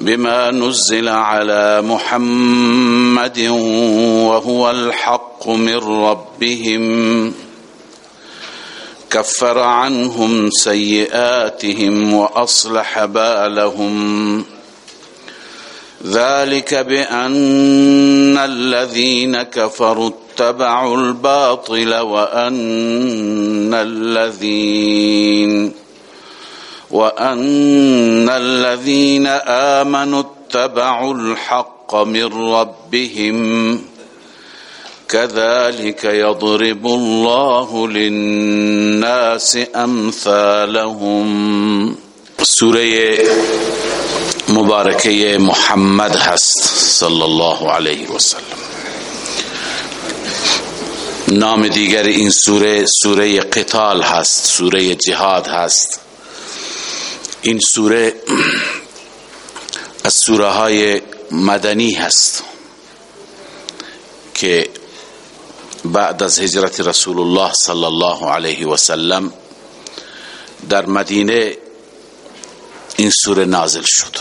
بما نزل على محمد وهو الحق من ربهم. كفر عنهم سيئاتهم وأصلح بالهم. ذلك بأن الذين كفروا اتبعوا الباطل وأن الذين وأن الذين آمنوا اتبعوا الحق من ربهم كذلك يضرب الله للناس أمثالهم سورة مبارکه محمد هست صلی الله علیه و سلم نام دیگر این سورة سورة قتال هست سورة جهاد هست. این سوره از سوره های مدنی هست که بعد از هجرت رسول الله صلی الله علیه و سلم در مدینه این سوره نازل شد.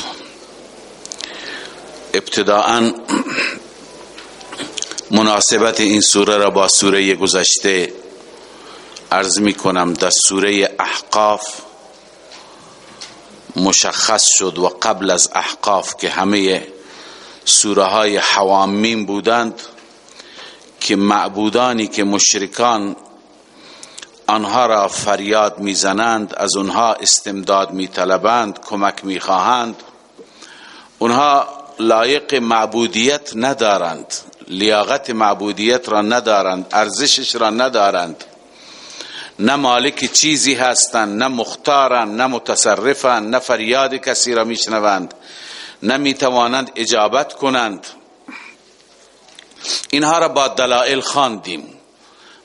ابتداعا مناسبت این سوره را با سوره گذشته عرض می کنم در سوره احقاف مشخص شد و قبل از احقاف که همه سوره های حوامین بودند که معبودانی که مشرکان آنها را فریاد می‌زنند از آنها استمداد میطلبند کمک می‌خواهند. اونها لایق معبودیت ندارند لیاقت معبودیت را ندارند ارزشش را ندارند. نه مالک چیزی هستند نه مختارند نه متصرفند نه فریاد کسی را میشنوند نه می‌توانند اجابت کنند. اینها را با دلائل خواندیم.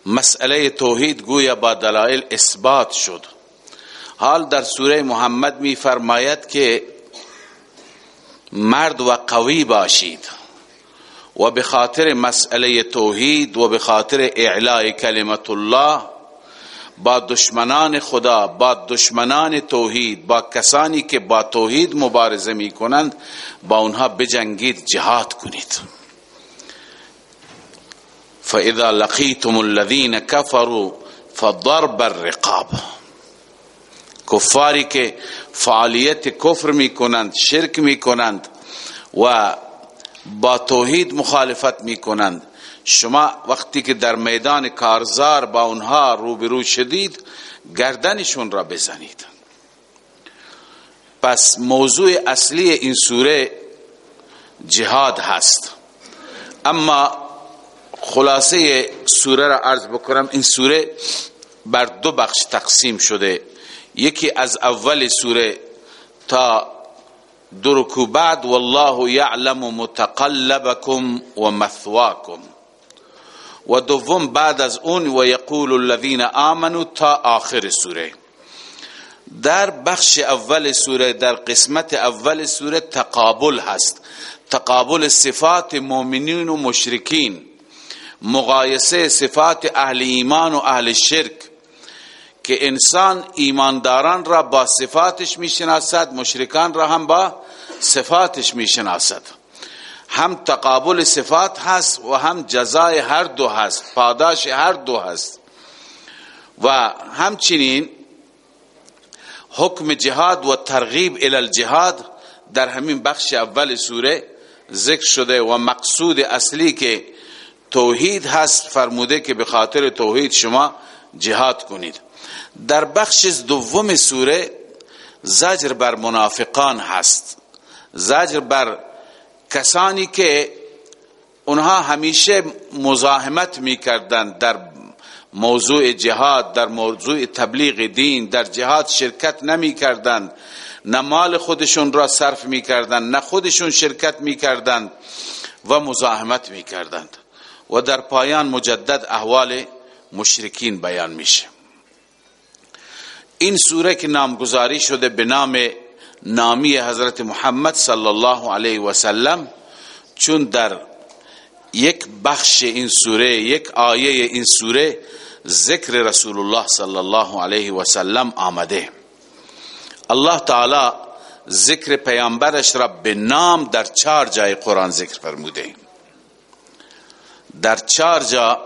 مسئله توحید گویا با دلائل اثبات شد. حال در سوره محمد می فرماید که مرد و قوی باشید و بخاطر مسئله توحید و بخاطر اعلاء کلمت الله با دشمنان خدا با دشمنان توحید با کسانی که با توحید مبارزه می کنند با اونها بجنگید جهاد کنید. فاذا لقيتم الذين كفروا فضرب الرقاب. کفاری که فعالیت کفر می کنند شرک می کنند و با توحید مخالفت می کنند شما وقتی که در میدان کارزار با اونها روبرو شدید گردنشون را بزنید. پس موضوع اصلی این سوره جهاد هست. اما خلاصه سوره را عرض بکنم این سوره بر دو بخش تقسیم شده. یکی از اول سوره تا درکو بعد والله یعلم متقلبکم و مثواکم. و دوم بعد از اون و یقول الذین آمنوا تا آخر سوره. در بخش اول سوره در قسمت اول سوره تقابل هست. تقابل صفات مؤمنین و مشرکین. مقایسه صفات اهل ایمان و اهل شرک. که انسان ایمانداران را با صفاتش می‌شناسد مشرکان را هم با صفاتش می‌شناسد. هم تقابل صفات هست و هم جزای هر دو هست پاداش هر دو هست. و همچنین حکم جهاد و ترغیب الى الجهاد در همین بخش اول سوره ذکر شده و مقصود اصلی که توحید هست فرموده که به خاطر توحید شما جهاد کنید. در بخش دوم سوره زجر بر منافقان هست. زجر بر کسانی که اونها همیشه مزاحمت می‌کردند در موضوع جهاد در موضوع تبلیغ دین در جهاد شرکت نمی کردند نه مال خودشون را صرف می‌کردند نه خودشون شرکت می‌کردند و مزاحمت می‌کردند. و در پایان مجدد احوال مشرکین بیان میشه. این سوره که نامگذاری شده به نام نامی حضرت محمد صلی الله علیه و سلم چون در یک بخش این سوره یک آیه این سوره ذکر رسول الله صلی الله علیه و سلم آمده. الله تعالی ذکر پیامبرش را به نام در چهار جای قرآن ذکر فرموده. در چهار جا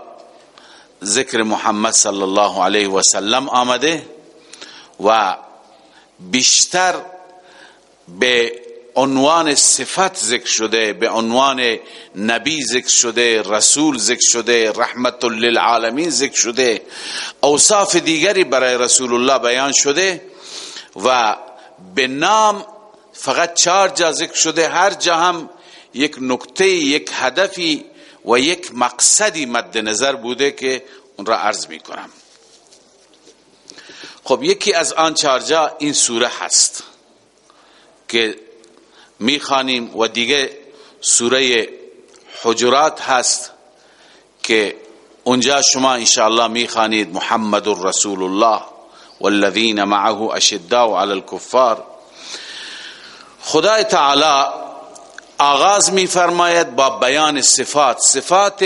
ذکر محمد صلی الله علیه و سلم آمده. و بیشتر به عنوان صفت ذکر شده به عنوان نبی ذکر شده رسول ذکر شده رحمت للعالمین ذکر شده اوصاف دیگری برای رسول الله بیان شده و به نام فقط چهار جا ذکر شده هر جا هم یک نکته یک هدفی و یک مقصدی مد نظر بوده که اون را عرض می کنم خب یکی از آن چهار جا این سوره هست که می‌خوانیم و دیگه سوره حجرات هست که اونجا شما انشاءالله می‌خوانید محمد رسول الله والذین معه اشداء علی الكفار خدای تعالی آغاز میفرماید با بیان صفات صفات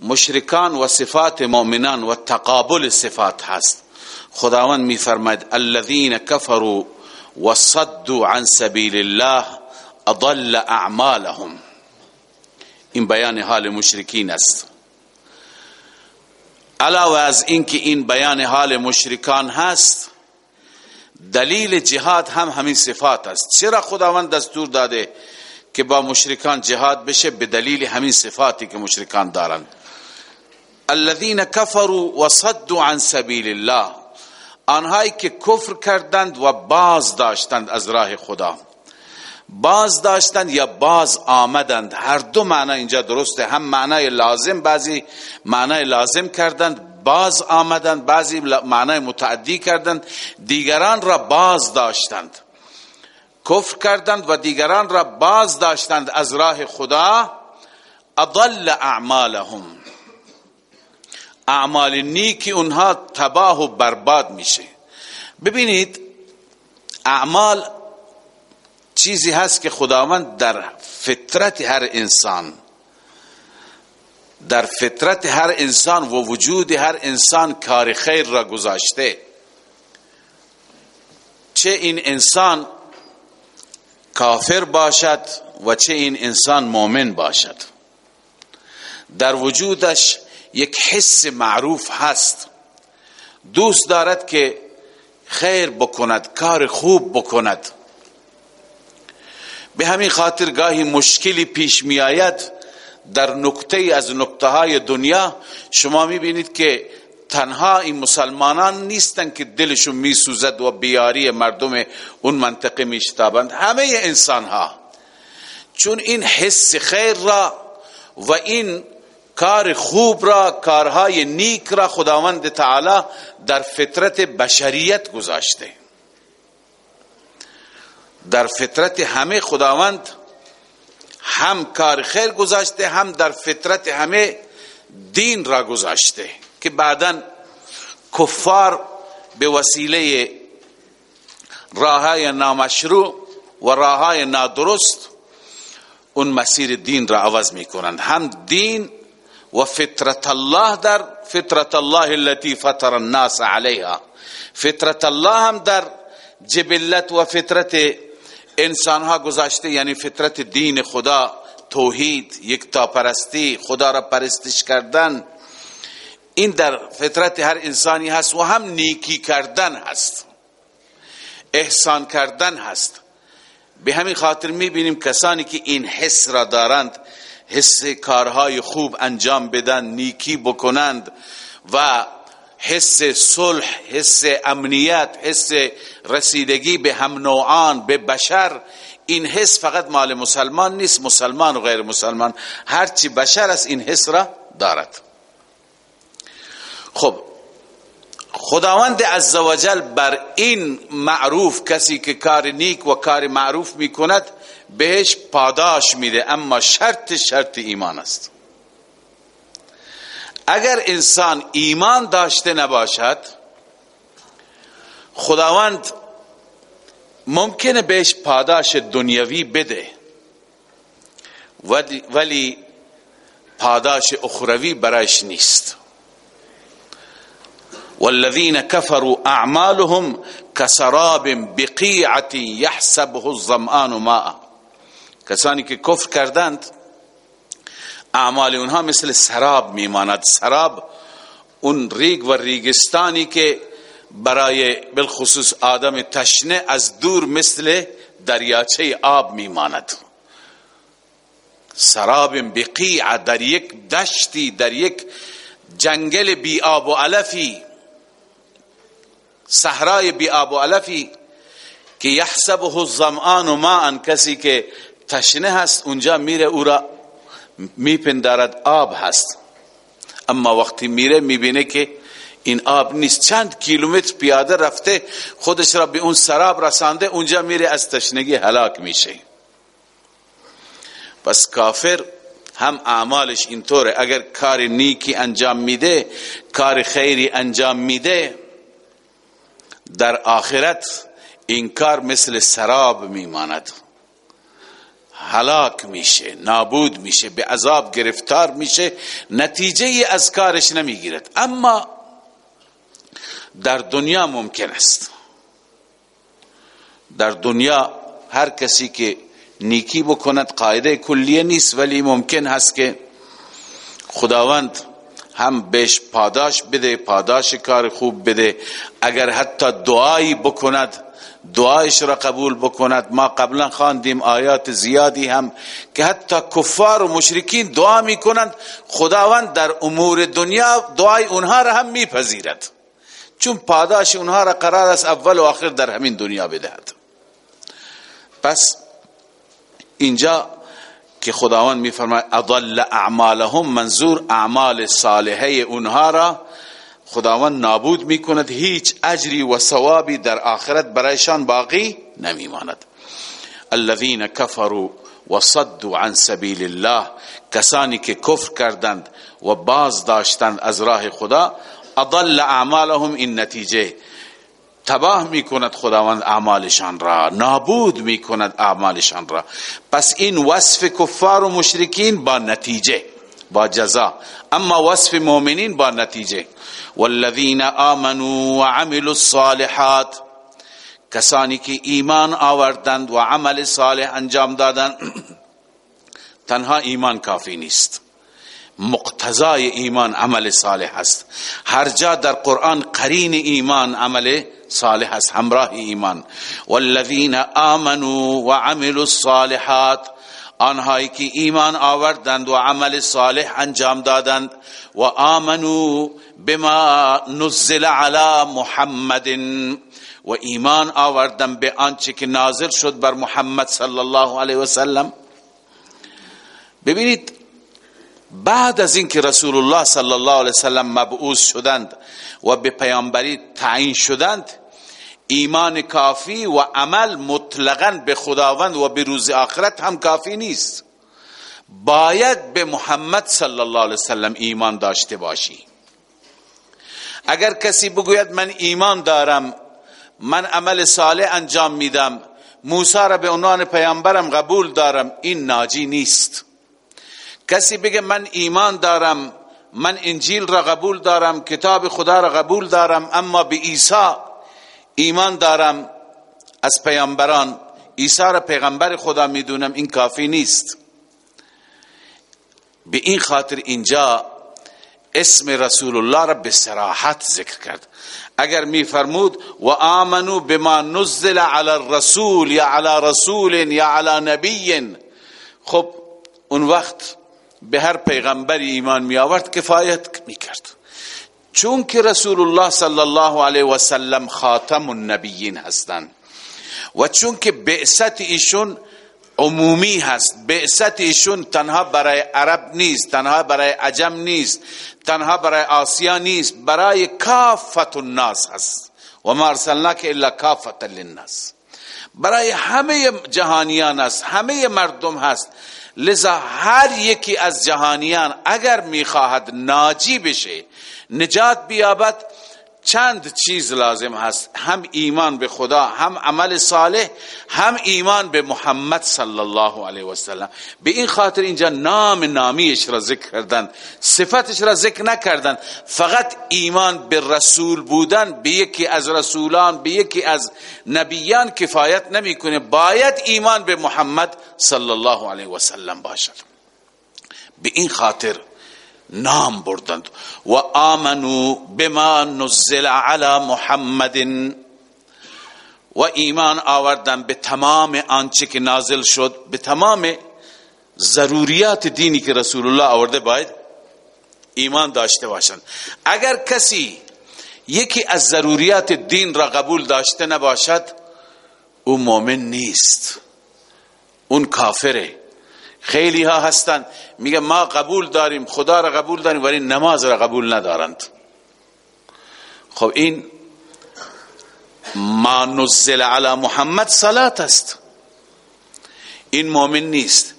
مشرکان و صفات مؤمنان و تقابل صفات هست. خداوند میفرماید الذين كفروا وصدوا عن سبيل الله اضل اعمالهم. این بیان حال مشرکین است. علاوه از اینکه این بیان حال مشرکان هست دلیل جهاد هم همین صفات است. چرا خداوند دستور داده که با مشرکان جهاد بشه؟ به دلیل همین صفاتی که مشرکان دارند. الذين كفروا وصدوا عن سبيل الله. آنهایی که کفر کردند و باز داشتند از راه خدا. باز داشتند یا باز آمدند. هر دو معنا اینجا درسته. هم معنای لازم بعضی معنای لازم کردند باز آمدند. بعضی معنای متعدی کردند. دیگران را باز داشتند. کفر کردند و دیگران را باز داشتند از راه خدا. اضل اعمالهم. اعمال نیکی اونها تباه و برباد میشه. ببینید اعمال چیزی هست که خداوند در فطرت هر انسان در فطرت هر انسان و وجود هر انسان کار خیر را گذاشته. چه این انسان کافر باشد و چه این انسان مؤمن باشد. در وجودش یک حس معروف هست. دوست دارد که خیر بکند کار خوب بکند. به همین خاطر گاهی مشکلی پیش می آید در نکته از نکته های دنیا شما می بینید که تنها این مسلمانان نیستند که دلشون می سوزد و بیاری مردم اون منطقه می شتابند همه انسان ها چون این حس خیر را و این کار خوب را کارهای نیک را خداوند تعالی در فطرت بشریت گذاشته. در فطرت همه خداوند هم کار خیر گذاشته هم در فطرت همه دین را گذاشته. که بعدا کفار به وسیله راهای نامشروع و راهای نادرست اون مسیر دین را عوض می کنند هم دین و فطرت الله در فطرت الله التي فطر الناس عليها فطرت الله هم در جبلت و فطرت انسان ها گذاشته یعنی فطرت دین خدا توحید یک تا پرستی خدا را پرستش کردن این در فطرت هر انسانی هست و هم نیکی کردن هست احسان کردن هست به همین خاطر می‌بینیم کسانی که این حس را دارند حس کارهای خوب انجام بدن نیکی بکنند و حس صلح حس امنیت حس رسیدگی به هم نوعان به بشر این حس فقط مال مسلمان نیست مسلمان و غیر مسلمان. هرچی بشر است این حس را دارد. خب خداوند عزوجل بر این معروف کسی که کار نیک و کار معروف می‌کند بهش پاداش میده اما شرط شرط ایمان است. اگر انسان ایمان داشته نباشد خداوند ممکنه بهش پاداش دنیوی بده ولی پاداش اخروی برایش نیست. والذین كفروا اعمالهم كسراب بقیعة يحسبه الظمآن ماء. کسانی که کفر کردند اعمال اونها مثل سراب میماند. سراب اون ریگ و ریگستانی که برای بالخصوص آدم تشنه از دور مثل دریاچه آب میماند. سراب بقیع در یک دشتی در یک جنگل بی آب و علفی صحرای بی آب و علفی که یحسبه الظمآن ماء کسی که تشنه هست اونجا میره او را میپندارد آب هست. اما وقتی میره می‌بینه که این آب نیست. چند کیلومتر پیاده رفته خودش را به اون سراب رسانده اونجا میره از تشنگی هلاک میشه. پس کافر هم اعمالش اینطوره. اگر کار نیکی انجام میده کار خیری انجام میده در آخرت این کار مثل سراب میماند. هلاک میشه نابود میشه به عذاب گرفتار میشه نتیجه از کارش نمی‌گیرد. اما در دنیا ممکن است. در دنیا هر کسی که نیکی بکند قاعده کلیه نیست ولی ممکن هست که خداوند هم بهش پاداش بده پاداش کار خوب بده. اگر حتی دعایی بکند دعایش را قبول بکند. ما قبلا خواندیم آیات زیادی هم که حتی کفار و مشرکین دعا می‌کنند. خداوند در امور دنیا دعای اونها را هم میپذیرد. چون پاداش اونها را قرار است اول و آخر در همین دنیا بدهد. پس اینجا که خداوند میفرماید اضل اعمالهم منظور اعمال صالحه اونها را خداوند نابود می‌کند هیچ اجری و ثوابی در آخرت برایشان باقی نمیماند. الذين كفروا وصدوا عن سبيل الله کسانی که کفر کردند و باز داشتند از راه خدا اضل اعمالهم این نتیجه. تباه می‌کند خداوند اعمالشان را نابود می‌کند اعمالشان را. پس این وصف کفار و مشرکین با نتیجه با جزا. اما وصف مؤمنین با نتیجه. والذین آمنوا وعملوا الصالحات. کسانی که ایمان آوردند و عمل صالح انجام دادند تنها ایمان کافی نیست. مقتضای ایمان عمل صالح است. هر جا در قرآن قرین ایمان عمل صالح است همراه ایمان. والذین آمنوا وعملوا الصالحات آنهایی که ایمان آوردند و عمل صالح انجام دادند. و آمنو بما نزل علی محمد. و ایمان آوردند به آنچه که نازل شد بر محمد صلی الله علیه و سلم. ببینید بعد از اینکه رسول الله صلی الله علیه و سلم مبعوث شدند و به پیامبری تعیین شدند ایمان کافی و عمل مطلقا به خداوند و به روز آخرت هم کافی نیست. باید به محمد صلی الله علیه وسلم ایمان داشته باشی. اگر کسی بگوید من ایمان دارم من عمل صالح انجام میدم موسی را به عنوان پیامبرم قبول دارم این ناجی نیست. کسی بگه من ایمان دارم من انجیل را قبول دارم کتاب خدا را قبول دارم اما به عیسی ایمان دارم از پیامبران عیسی را پیغمبر خدا می‌دونم این کافی نیست. به این خاطر اینجا اسم رسول الله را به سراحت ذکر کرد. اگر میفرمود و آمنو بما نزل علی الرسول یا علی رسول یا علی نبی. خب اون وقت به هر پیغمبری ایمان می آورد کفایت می کرد چون که رسول الله صلی الله علیه و سلم خاتم النبیین هستند و چون که بعثت ایشون عمومی هست. بعثت ایشون تنها برای عرب نیست تنها برای عجم نیست تنها برای آسیا نیست برای کافت الناس هست. و ما ارسلناک الا کافت للناس. برای همه جهانیان است همه مردم هست. لذا هر یکی از جهانیان اگر می‌خواهد ناجی بشه نجات بیابد چند چیز لازم هست. هم ایمان به خدا هم عمل صالح هم ایمان به محمد صلی الله علیه و سلم به این خاطر اینجا نام نامیش را ذکر کردن صفتش را ذکر نکردن. فقط ایمان به رسول بودن به یکی از رسولان به یکی از نبیان کفایت نمی‌کنه. باید ایمان به محمد صلی الله علیه و سلم باشد. به این خاطر نام بردند. و آمنو بما نزل على محمد. و ایمان آوردن به تمام آنچه که نازل شد به تمام ضروریات دینی که رسول الله آورده باید ایمان داشته باشند اگر کسی یکی از ضروریات دین را قبول داشته نباشد او مؤمن نیست. اون کافره. خیلی ها هستند میگه ما قبول داریم خدا را قبول داریم ولی نماز را قبول ندارند. خب این ما نزل علی محمد صلات است. این مؤمن نیست.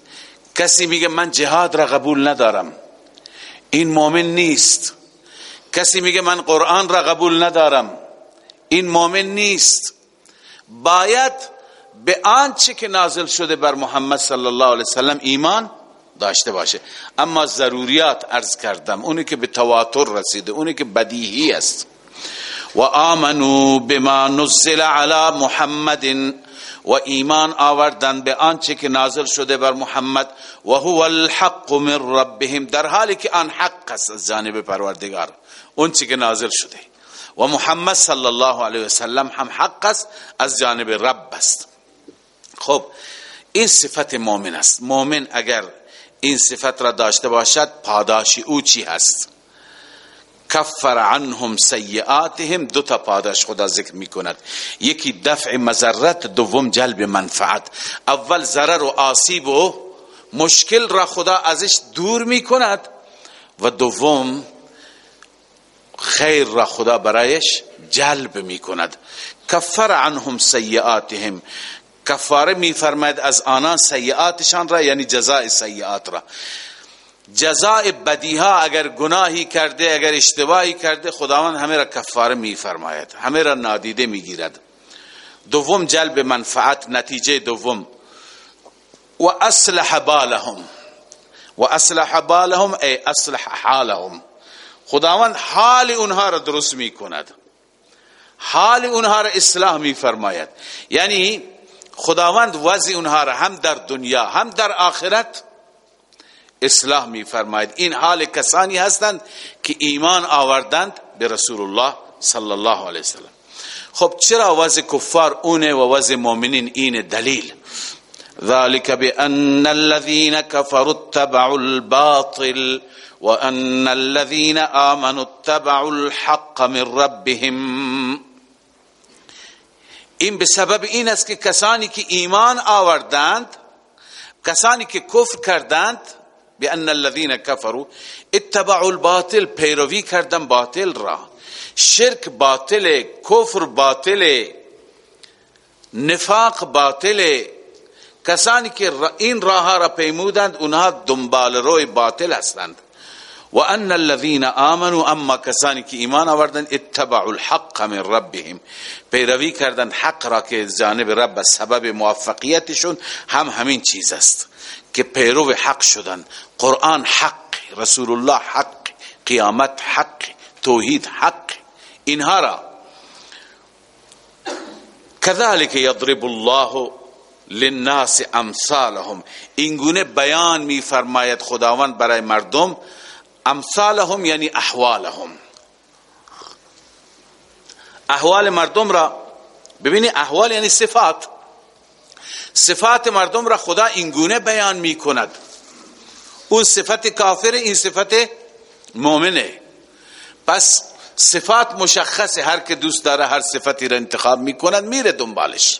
کسی میگه من جهاد را قبول ندارم. این مؤمن نیست. کسی میگه من قرآن را قبول ندارم. این مؤمن نیست. باید به آنچه که نازل شده بر محمد صلی الله علیه وسلم ایمان داشته باشه. اما ضروریات ارز کردم اونی که به تواتر رسیده اونی که بدیهی است. و آمنو بما نزل علی محمد و ایمان آوردن به آنچه که نازل شده بر محمد. و هو الحق من ربهم در حالی که آن حق است از جانب پروردگار اون که نازل شده. و محمد صلی الله علیه وسلم هم حق است از جانب رب است. خب این صفت مؤمن است. مؤمن اگر این صفت را داشته باشد پاداش او چی هست؟ کفر عنهم سیئاتهم دو تا پاداش خدا ذکر می کند یکی دفع مزرت دوم جلب منفعت. اول ضرر و آسیب و مشکل را خدا ازش دور می کند و دوم خیر را خدا برایش جلب می کند کفر عنهم سیئاتهم کفاره میفرماید از آنان سیئاتشان را یعنی جزاء سیئات را. جزاء بدیها اگر گناهی کرده اگر اشتباهی کرده خداوند همه را کفاره میفرماید همه را نادیده می‌گیرد. دوم جلب منفعت نتیجه دوم. و اصلح بالهم. و اصلح بالهم ای اصلح حالهم. خداوند حال اونها را درست می‌کند. حال اونها را اصلاح میفرماید. یعنی خداوند وضع اونها را هم در دنیا هم در آخرت اصلاح می فرماید این حال کسانی هستند که ایمان آوردند به رسول الله صلی الله علیه وسلم. خب چرا وضع کفار اونه و وضع مؤمنین این دلیل؟ ذلك بأن الذين كفروا اتبعوا الباطل وأن الذين آمنوا اتبعوا الحق من ربهم. این به سبب این است که کسانی که ایمان آوردند کسانی که کفر کردند بان الذين كفروا اتبعوا الباطل پیروی کردن باطل را. شرک باطل کفر باطل نفاق باطل کسانی که این راه را پیمودند اونها دنبال روی باطل هستند. و ان الذين امنوا اما کسانی که ایمان آوردند اتبعوا الحق من ربهم. پیروی کردند حق را که جانب رب سبب موفقیتشون هم همین چیز است که پیرو حق شدن. قرآن حق رسول الله حق قیامت حق توحید حق اینها را. كذلك يضرب الله للناس امثالهم. اینگونه بیان می فرماید خداوند برای مردم امثالهم یعنی احوالهم. احوال مردم را ببینی احوال یعنی صفات. صفات مردم را خدا اینگونه بیان می کند اون صفت کافر این صفت مؤمنه. پس صفات مشخصه. هر که دوست داره هر صفتی را انتخاب می کند میره دنبالش.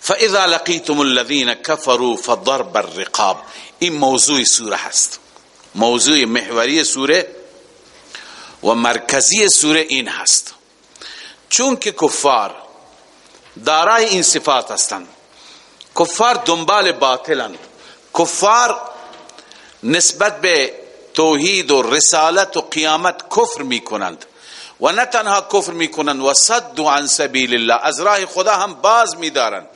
فاذا لقیتم الذين كفروا فضرب الرقاب. این موضوع سوره هست. موضوع محوری سوره و مرکزی سوره این هست. چون که کفار دارای این صفات هستند. کفار دنبال باطلند. کفار نسبت به توحید و رسالت و قیامت کفر می کنند و نه تنها کفر می کنند و صد عن سبیل الله از راه خدا هم باز می دارند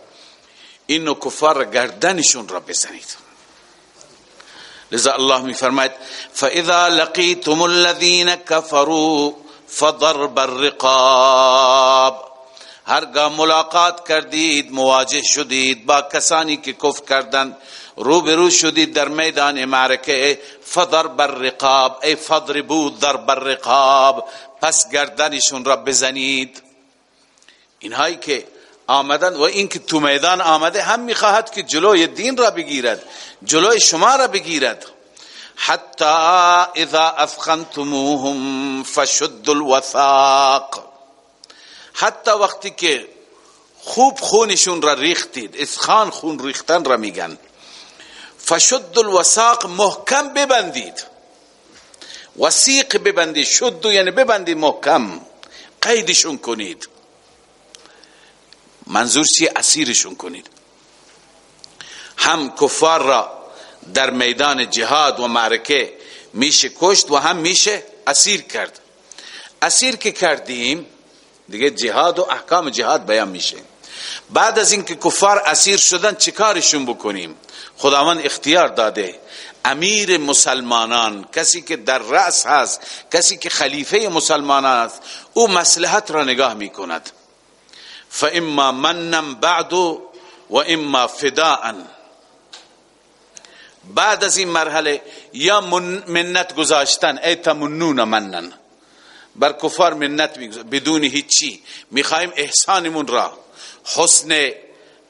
اینو کفار گردنشون را بزنید. لذا الله می فرماید فاذا لقیتم الذين كفروا فضرب الرقاب هرگاه ملاقات کردید مواجه شدید با کسانی که کفر کردند روبرو شدید در میدان معرکه فضرب الرقاب ای فضربو ضرب الرقاب پس گردنشون را بزنید. اینهایی که آمدن و این که تو میدان آمده هم می‌خواهد که جلوی دین را بگیرد جلوی شما را بگیرد. حتی اذا افخنتموهم فشد الوثاق. حتی وقتی که خوب خونشون را ریختید اسخان خون ریختن را میگن. فشد الوثاق محکم ببندید. وسیق ببندید شد یعنی ببندید محکم. قیدشون کنید. منظور چی اسیرشون کنید. هم کفار را در میدان جهاد و معرکه میشه کشت و هم میشه اسیر کرد. اسیر که کردیم دیگه جهاد و احکام جهاد بیان میشه. بعد از اینکه کفار اسیر شدن چیکارشون بکنیم؟ خداوند اختیار داده. امیر مسلمانان کسی که در رأس هست کسی که خلیفه مسلمانان است او مصلحت را نگاه می‌کند. فاما منم بعد و اما فداء. بعد از این مرحله یا منت گذاشتن ای تمنون منن. بر کفار منت بدون هیچی. می‌خوایم احسانمون را حسن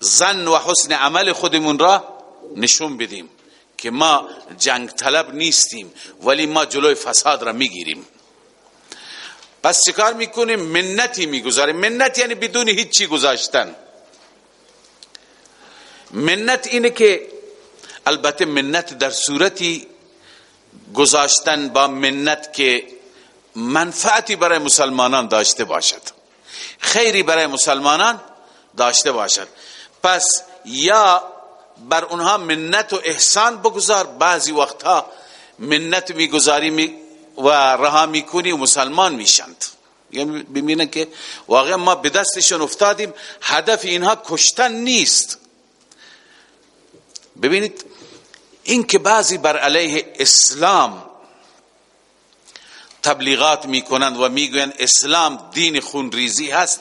زن و حسن عمل خودمون را نشون بدیم که ما جنگ طلب نیستیم ولی ما جلوی فساد را می‌گیریم. پس چکار می‌کنیم منتی می‌گذاریم منت یعنی بدون هیچی گذاشتن. منت اینه که البته منت در صورتی گذاشتن با منت که منفعتی برای مسلمانان داشته باشد. خیری برای مسلمانان داشته باشد. پس یا بر اونها منت و احسان بگذار. بعضی وقتها منت می‌گذاری می و رها می‌کنی مسلمان میشند. یعنی ببینن که واقعا ما به دستشون افتادیم هدف اینها کشتن نیست. ببینید این که بعضی بر علیه اسلام تبلیغات می‌کنند و می‌گویند اسلام دین خونریزی هست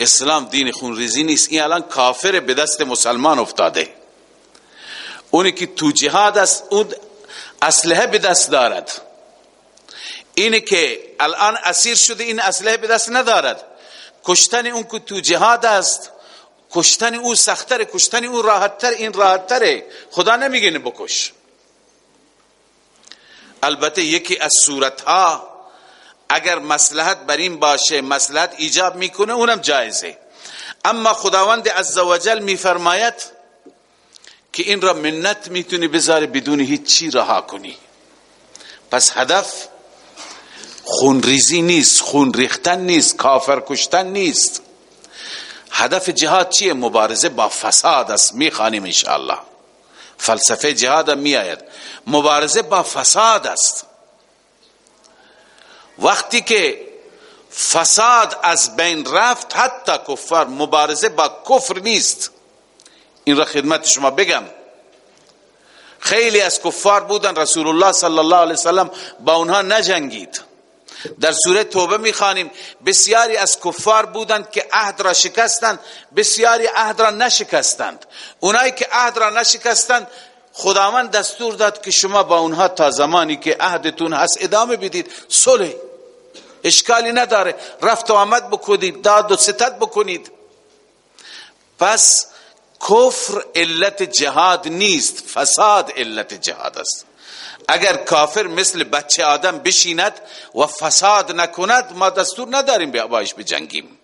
اسلام دین خونریزی نیست. این الان کافر به دست مسلمان افتاده. اونی که تو جهاد است اون اسلحه به دست دارد. اینی که الان اسیر شده این اسلحه به دست ندارد. کشتن اون که تو جهاد است کشتن او سختره کشتن او راحتتر این راحتتره. خدا نمیگه بکش. البته یکی از صورتها اگر مسلحت بر این باشه مسلحت ایجاب می‌کنه اونم جایزه. اما خداوند عزوجل میفرماید که این را منت می‌تونی بذاری بدون هیچ چی رها کنی. پس هدف خون ریزی نیست خون ریختن نیست کافر کشتن نیست. هدف جهاد چیه؟ مبارزه با فساد است می‌خوانیم انشاءالله. فلسفه جهاد هم میآید. مبارزه با فساد است. وقتی که فساد از بین رفت حتی کفار مبارزه با کفر نیست. این را خدمت شما بگم. خیلی از کفار بودن رسول الله صلی الله علیه وسلم با اونها نجنگید. در سوره توبه می‌خوانیم. بسیاری از کفار بودند که عهد را شکستند بسیاری عهد را نشکستند. اونایی که عهد را نشکستند خداوند دستور داد که شما با اونها تا زمانی که عهدتون هست ادامه بدید. صلح. اشکالی نداره. رفت و آمد بکنید داد و ستت بکنید. پس کفر علت جهاد نیست. فساد علت جهاد است. اگر کافر مثل بچه آدم بشیند و فساد نکند ما دستور نداریم بایش بجنگیم.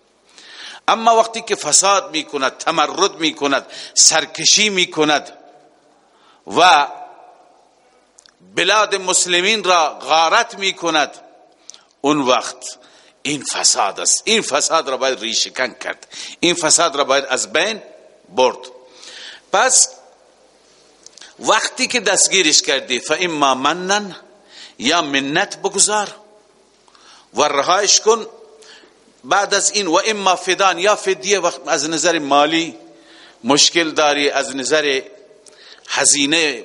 اما وقتی که فساد می‌کند تمرد می‌کند سرکشی می‌کند و بلاد مسلمین را غارت می‌کند اون وقت این فساد است. این فساد را باید ریشکن کرد. این فساد را باید از بین برد. پس وقتی که دستگیرش کردی فاما منن یا منت بگذار و رهایش کن. بعد از این و اما فدان یا فدیه وقت از نظر مالی مشکل داری از نظر هزینه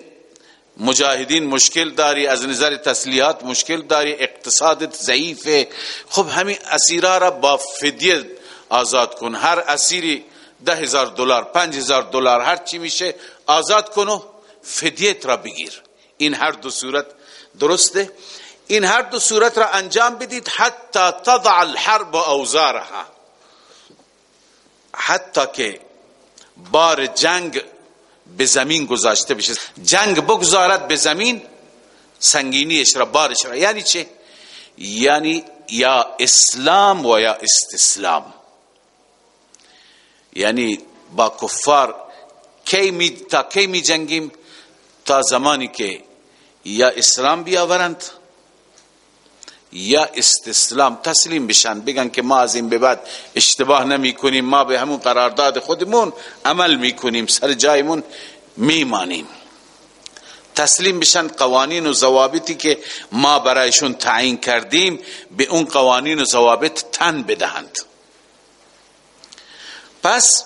مجاهدین مشکل داری از نظر تسلیحات مشکل داری اقتصادت ضعیفه. خب همین اسیرا را با فدیه آزاد کن. هر اسیری ده هزار دلار پنج هزار دلار هر چی میشه آزاد کنو فدیت را بگیر. این هر دو صورت درسته؟ این هر دو صورت را انجام بدید حتی تضع الحرب اوزارها. حتی که بار جنگ به زمین گذاشته بشه. جنگ بگذارد به زمین سنگینیش را بارش را. یعنی چه؟ یعنی یا اسلام و یا استسلام. یعنی با کفار کی می تا کی می جنگیم؟ تا زمانی که یا اسلام بیاورند یا استسلام تسلیم بشن بگن که ما از این به بعد اشتباه نمی کنیم ما به همون قرارداد خودمون عمل می کنیم سر جایمون میمانیم. تسلیم بشن قوانین و ضوابطی که ما برایشون تعیین کردیم به اون قوانین و ضوابط تن بدهند. پس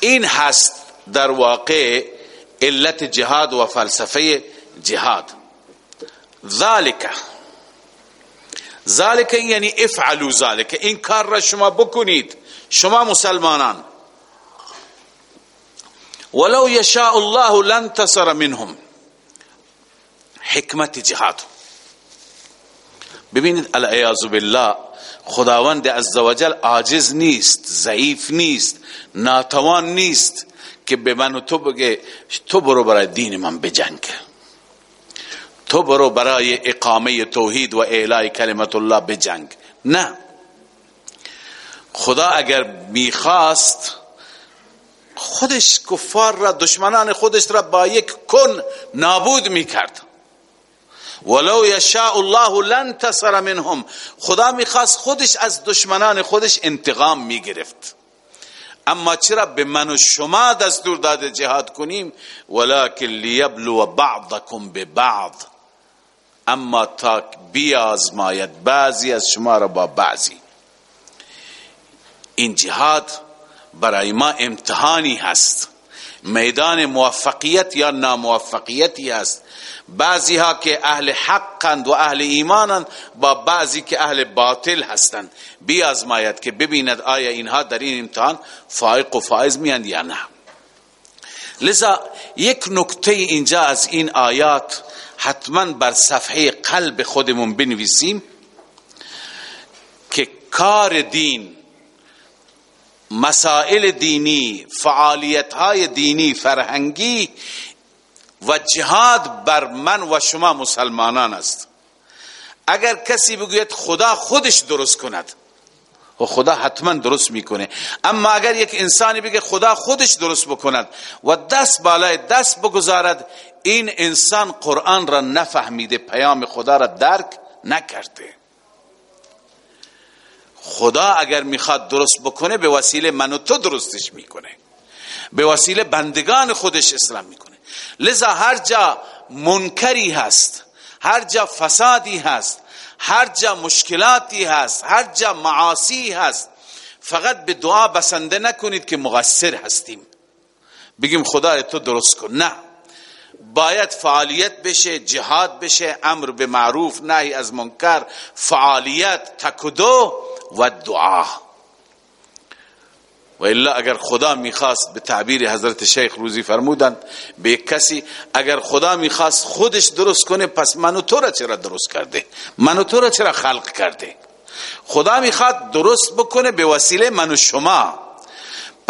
این هست در واقع علت جهاد و فلسفه جهاد. ذالک. ذالک یعنی افعلوا ذالک. این کار را شما بکنید. شما مسلمانان. ولو یشاء الله لانتصر منهم. حکمت جهاد. ببینید العیاذ بالله خداوند عزوجل عاجز نیست ضعیف نیست ناتوان نیست. که به من و تو بگه تو برو برای دین من بجنگ تو برو برای اقامه توحید و اعلای کلمت الله بجنگ نه. خدا اگر می‌خواست خودش کفار را دشمنان خودش را با یک کن نابود می‌کرد. ولو یشاء الله لن تصر منهم. خدا می‌خواست خودش از دشمنان خودش انتقام می‌گرفت. اما چرا به من و شما دستور داده جهاد کنیم؟ ولکن لیبلو بعضکم ببعض. اما تا بیازماید بعضی از شما را با بعضی. این جهاد برای ما امتحانی هست. میدان موفقیت یا ناموفقیتی هست بعضی ها که اهل حقند و اهل ایمانند با بعضی که اهل باطل هستند. بیازماید که ببیند آیا اینها در این امتحان فائق و فائز میند یا نه. لذا یک نکته اینجا از این آیات حتما بر صفحه قلب خودمون بنویسیم که کار دین مسائل دینی فعالیت های دینی فرهنگی و جهاد بر من و شما مسلمانان است. اگر کسی بگوید خدا خودش درست کند و خدا حتما درست می‌کنه. اما اگر یک انسانی بگه خدا خودش درست بکند و دست بالای دست بگذارد این انسان قرآن را نفهمیده پیام خدا را درک نکرده. خدا اگر می‌خواد درست بکنه به وسیله من و تو درستش می‌کنه. به وسیله بندگان خودش اسلام می‌کنه. لذا هر جا منکری هست هر جا فسادی هست هر جا مشکلاتی هست هر جا معاصی هست فقط به دعا بسنده نکنید که مقصر هستیم. بگیم خدا تو درست کن. نه. باید فعالیت بشه جهاد بشه امر به معروف نهی از منکر فعالیت تکدو و دعا. و الا اگر خدا می‌خواست به تعبیر حضرت شیخ روزی فرمودند به کسی اگر خدا می‌خواست خودش درست کنه پس منو تو را چرا درست کرده؟ منو تو را چرا خلق کرده؟ خدا می‌خواد درست بکنه به وسیله من و شما.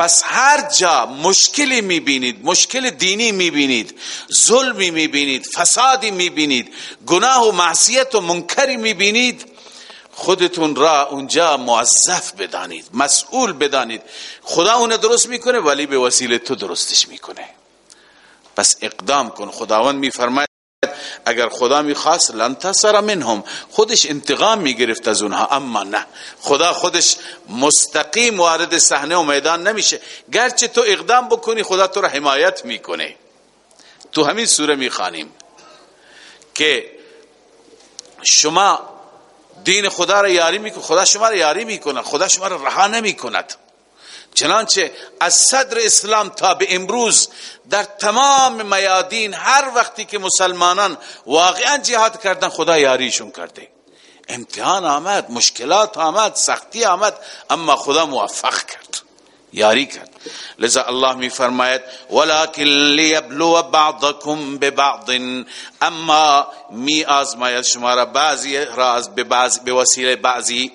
پس هر جا مشکلی می‌بینید مشکل دینی می‌بینید ظلمی می‌بینید فسادی می‌بینید گناه و معصیت و منکری می‌بینید خودتون را اونجا موظف بدانید مسئول بدانید. خدا اون درست می‌کنه ولی به وسیله تو درستش می‌کنه. پس اقدام کن. خداوند میفرماید اگر خدا می‌خواست لن تصر منهم. خودش انتقام می‌گرفت از اونها اما نه. خدا خودش مستقیم وارد صحنه و میدان نمیشه. گرچه تو اقدام بکنی خدا تو را حمایت می‌کنه. تو همین سوره می‌خوانیم که شما دین خدا را یاری می‌کنه خدا شما را یاری می‌کنه خدا شما را رها نمی‌کند. چنانچه از صدر اسلام تا به امروز در تمام میادین هر وقتی که مسلمانان واقعا جهاد کردن خدا یاریشون کرده. امتحان آمد مشکلات آمد سختی آمد اما خدا موفق کرد یاری کرد. لذا الله می فرماید ولكن ليبلو بعضكم ببعض اما می آزماید شما را بعضی بعض به وسیله بعضی.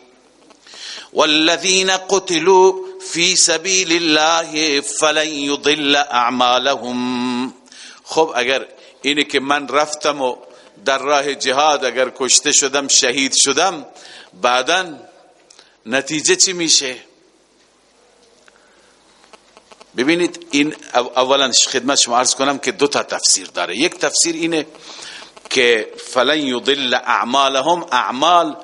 والذین قتلوا فی سبیل الله فلن يضل اعمالهم خب اگر اینه که من رفتم و در راه جهاد اگر کشته شدم شهید شدم بعدا نتیجه چی میشه؟ ببینید این اولا خدمت شما عرض کنم که دو تا تفسیر داره. یک تفسیر اینه که فلن یضل اعمالهم. اعمال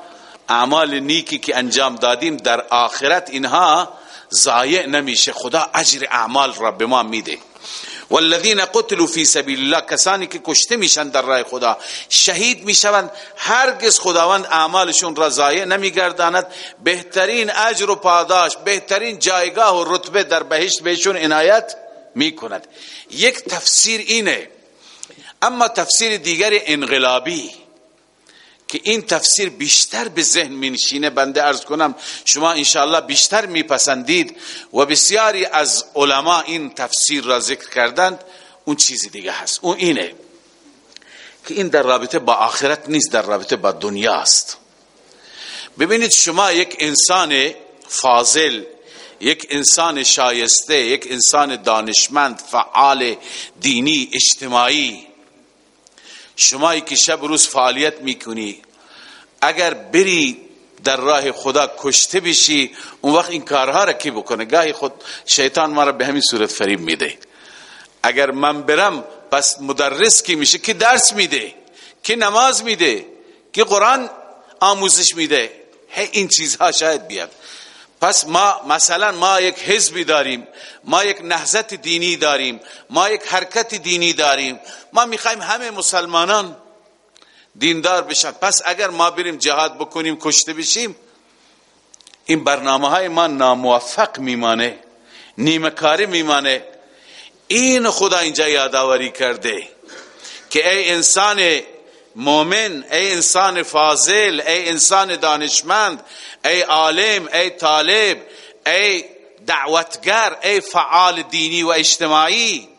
اعمال نیکی که انجام دادیم در آخرت اینها ضایع نمیشه. خدا اجر اعمال را به ما میده. والذین قتلوا فی سبیل الله کسانی که کشته میشن در راه خدا شهید می‌شوند. هرگز خداوند اعمالشون را ضایع نمیگرداند. بهترین اجر و پاداش بهترین جایگاه و رتبه در بهشت بهشون عنایت می‌کند. یک تفسیر اینه. اما تفسیر دیگر انقلابی. که این تفسیر بیشتر به ذهن می نشینه. بنده ارز کنم شما انشاءالله بیشتر میپسندید و بسیاری از علما این تفسیر را ذکر کردند. اون چیزی دیگه هست. اون اینه که این در رابطه با آخرت نیست در رابطه با دنیا است. ببینید شما یک انسان فاضل یک انسان شایسته یک انسان دانشمند فعال دینی اجتماعی شمایی که شب روز فعالیت می‌کنی اگر بری در راه خدا کشته بشی اون وقت این کارها را کی بکنه؟ گاهی خود شیطان ما را به همین صورت فریب میده. اگر من برم پس مدرس کی میشه؟ که درس میده؟ که نماز میده؟ که قرآن آموزش میده؟ این چیزها شاید بیاد. پس ما مثلا ما یک حزبی داریم ما یک نهضت دینی داریم ما یک حرکت دینی داریم ما می‌خوایم همه مسلمانان دیندار بشن. پس اگر ما بریم جهاد بکنیم کشته بشیم این برنامه های ما ناموفق میمانه نیمکاری میمانه. این خدا اینجا یادآوری کرده که ای انسان مؤمن ای انسان فاضل ای انسان دانشمند ای عالم ای طالب ای دعوتگر ای فعال دینی و اجتماعی.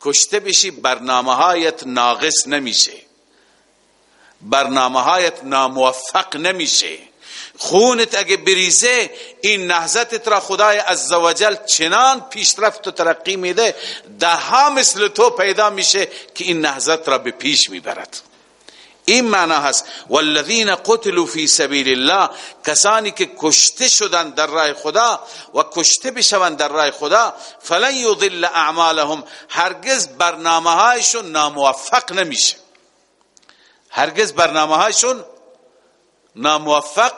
کشته بشی برنامه هایت ناقص نمیشه. برنامه هایت ناموفق نمیشه. خونت اگه بریزه این نهزتت را خدای عزوجل چنان پیشرفت و ترقی میده ده ها مثل تو پیدا میشه که این نهزت را به پیش می‌برد. این معنا هست. والذین قتلوا فی سبیل الله کسانی که کشته شدن در راه خدا و کشته بشوند در راه خدا فلن یضل اعمالهم. هرگز برنامه هایشون ناموفق نمیشه. هرگز برنامه هایشون ناموفق.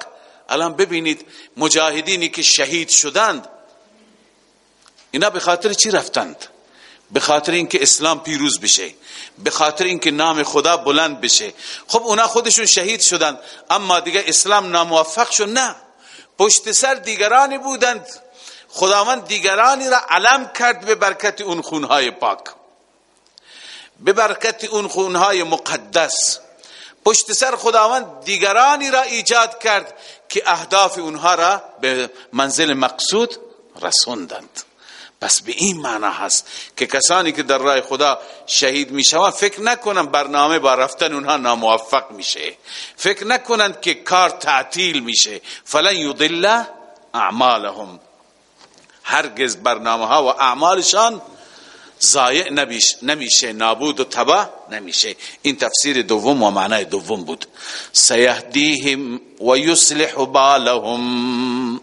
الان ببینید مجاهدینی که شهید شدند اینا به خاطر چی رفتند؟ به خاطر اینکه اسلام پیروز بشه به خاطر اینکه نام خدا بلند بشه. خب اونا خودشون شهید شدند اما دیگه اسلام ناموفق شد نه. پشت سر دیگرانی بودند. خداوند دیگرانی را علم کرد به برکت اون خونهای پاک. به برکت اون خونهای مقدس. پشت سر خداوند دیگرانی را ایجاد کرد که اهداف اونها را به منزل مقصود رسوندند. پس به این معنا هست که کسانی که در راه خدا شهید می‌شوند فکر نکنن برنامه با رفتن اونها ناموفق میشه. فکر نکنند که کار تعطیل میشه. فلن یضل اعمالهم. هرگز برنامه ها و اعمالشان زایع نمیشه. نابود و تباه نمیشه. این تفسیر دوم و معنای دوم بود. سیهدیهم و یصلح بالهم.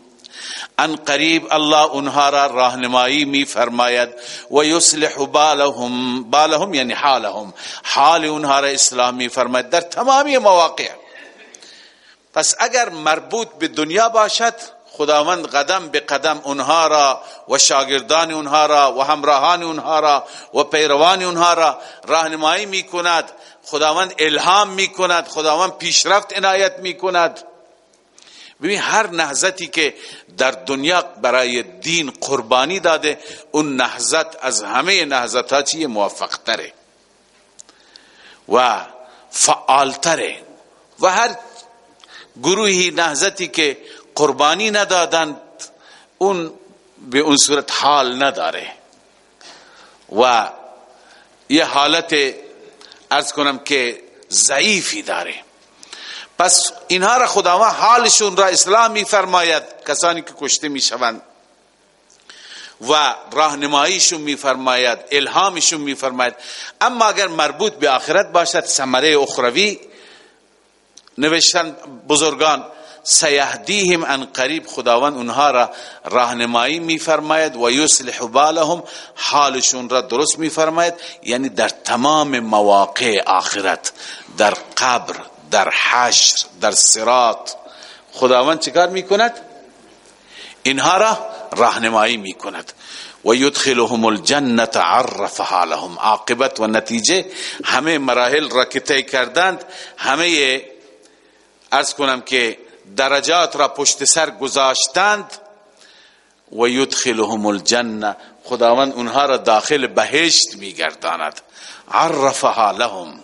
ان قریب الله اونها را راهنمایی می فرماید و یصلح بالهم بالهم یعنی حالهم. حال اونها را اصلاح می فرماید در تمامی مواقع. پس اگر مربوط به دنیا باشد خداوند قدم به قدم اونها را و شاگردان اونها را و همراهان اونها را و پیروان اونها را راهنمایی می کند خداوند الهام می کند خداوند پیشرفت عنایت می کند ببین هر نهضتی که در دنیا برای دین قربانی داده اون نهضت از همه نهضت ها چیه؟ موفق تره و فعال تره و هر گروهی نهضتی که قربانی ندادند اون به اون صورت حال نداره. و یه حالت ارز کنم که ضعیفی داره. پس اینها را خداوند حالشون را اسلام می فرماید کسانی که کشته می شوند و راهنماییشون می فرماید الهامشون می فرماید اما اگر مربوط به آخرت باشد ثمره اخروی نوشتن بزرگان سیهدیهم ان قریب خداوند اونها را راهنمایی میفرماید. و یصلح بالهم حالشون را درست میفرماید. یعنی در تمام مواقع آخرت در قبر در حشر در صراط. خداوند چیکار می‌کند؟ اینها را راهنمایی می‌کند. و یدخلهم الجنه عرفها لهم. عاقبت و نتیجه همه مراحل را که کردند همه ارز کنم که درجات را پشت سر گذاشتند. و یدخلهم الجنه خداوند اونها را داخل بهشت میگرداند. عرفها لهم.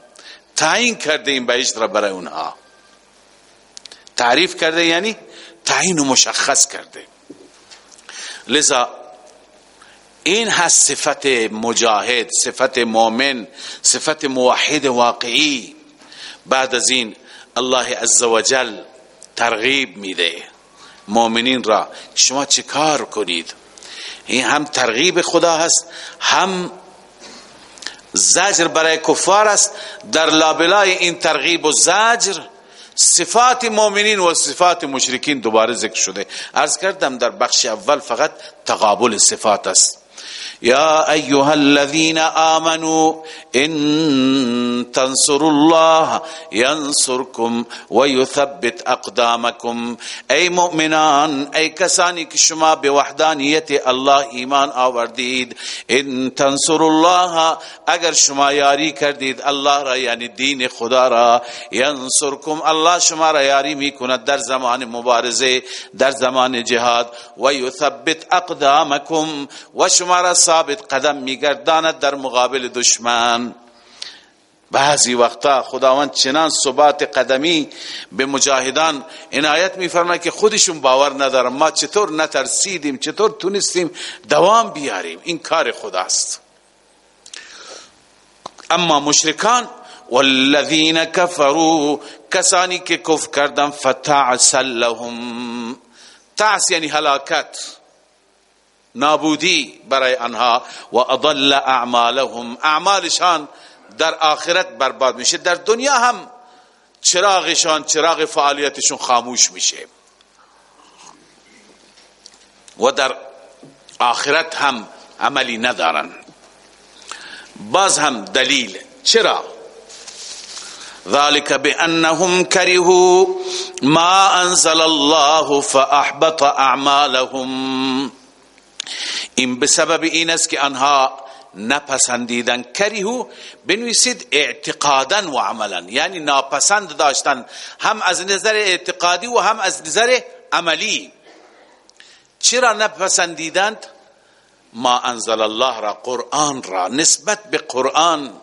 تعیین کرده این بهشت را برای اونها. تعریف کرده یعنی تعیین و مشخص کرده. لذا این هست صفت مجاهد صفت مؤمن صفت موحد واقعی. بعد از این الله عزوجل ترغیب میده مؤمنین را. شما چه کار کنید؟ این هم ترغیب خدا هست هم زجر برای کفار است. در لابلای این ترغیب و زجر صفات مؤمنین و صفات مشرکین دوباره ذکر شده. ارز کردم در بخش اول فقط تقابل صفات است. يا أيها الذين آمنوا إن تنصروا الله ينصركم ويثبت أقدامكم. أي مؤمنان أي کسانی که شما به وحدانیت الله ایمان آوردید إن تنصروا الله أگر شما یاری کردید الله را یعنی دین خدا را. ینصرکم الله شما را یاری میکند در زمان مبارزه در زمان جهاد. و یثبت اقدامکم و را ثابت قدم میگرداند در مقابل دشمن. بعضی وقتا خداوند چنان ثبات قدمی به مجاهدان عنایت میفرماید که خودشون باور ندارن. ما چطور نترسیدیم چطور تونستیم دوام بیاریم؟ این کار خداست. اما مشرکان والذین کفروا کسانی که کفر کردن فتعس لهم تعس یعنی هلاکت. نابودی برای آنها و اضل اعمالهم. اعمالشان در آخرت برباد میشه. در دنیا هم چراغشان چراغ فعالیتشون خاموش میشه. و در آخرت هم عملی ندارن. باز هم دلیل. چرا؟ ذلك بأنهم كرهوا ما أنزل الله فأحبط أعمالهم. این به سبب این است که آنها نپسندیدن. کریهو بنویسید اعتقادا و عملا. یعنی ناپسند داشتن. هم از نظر اعتقادی و هم از نظر عملی. چرا نپسندیدند؟ ما انزل الله را قرآن را. نسبت به قرآن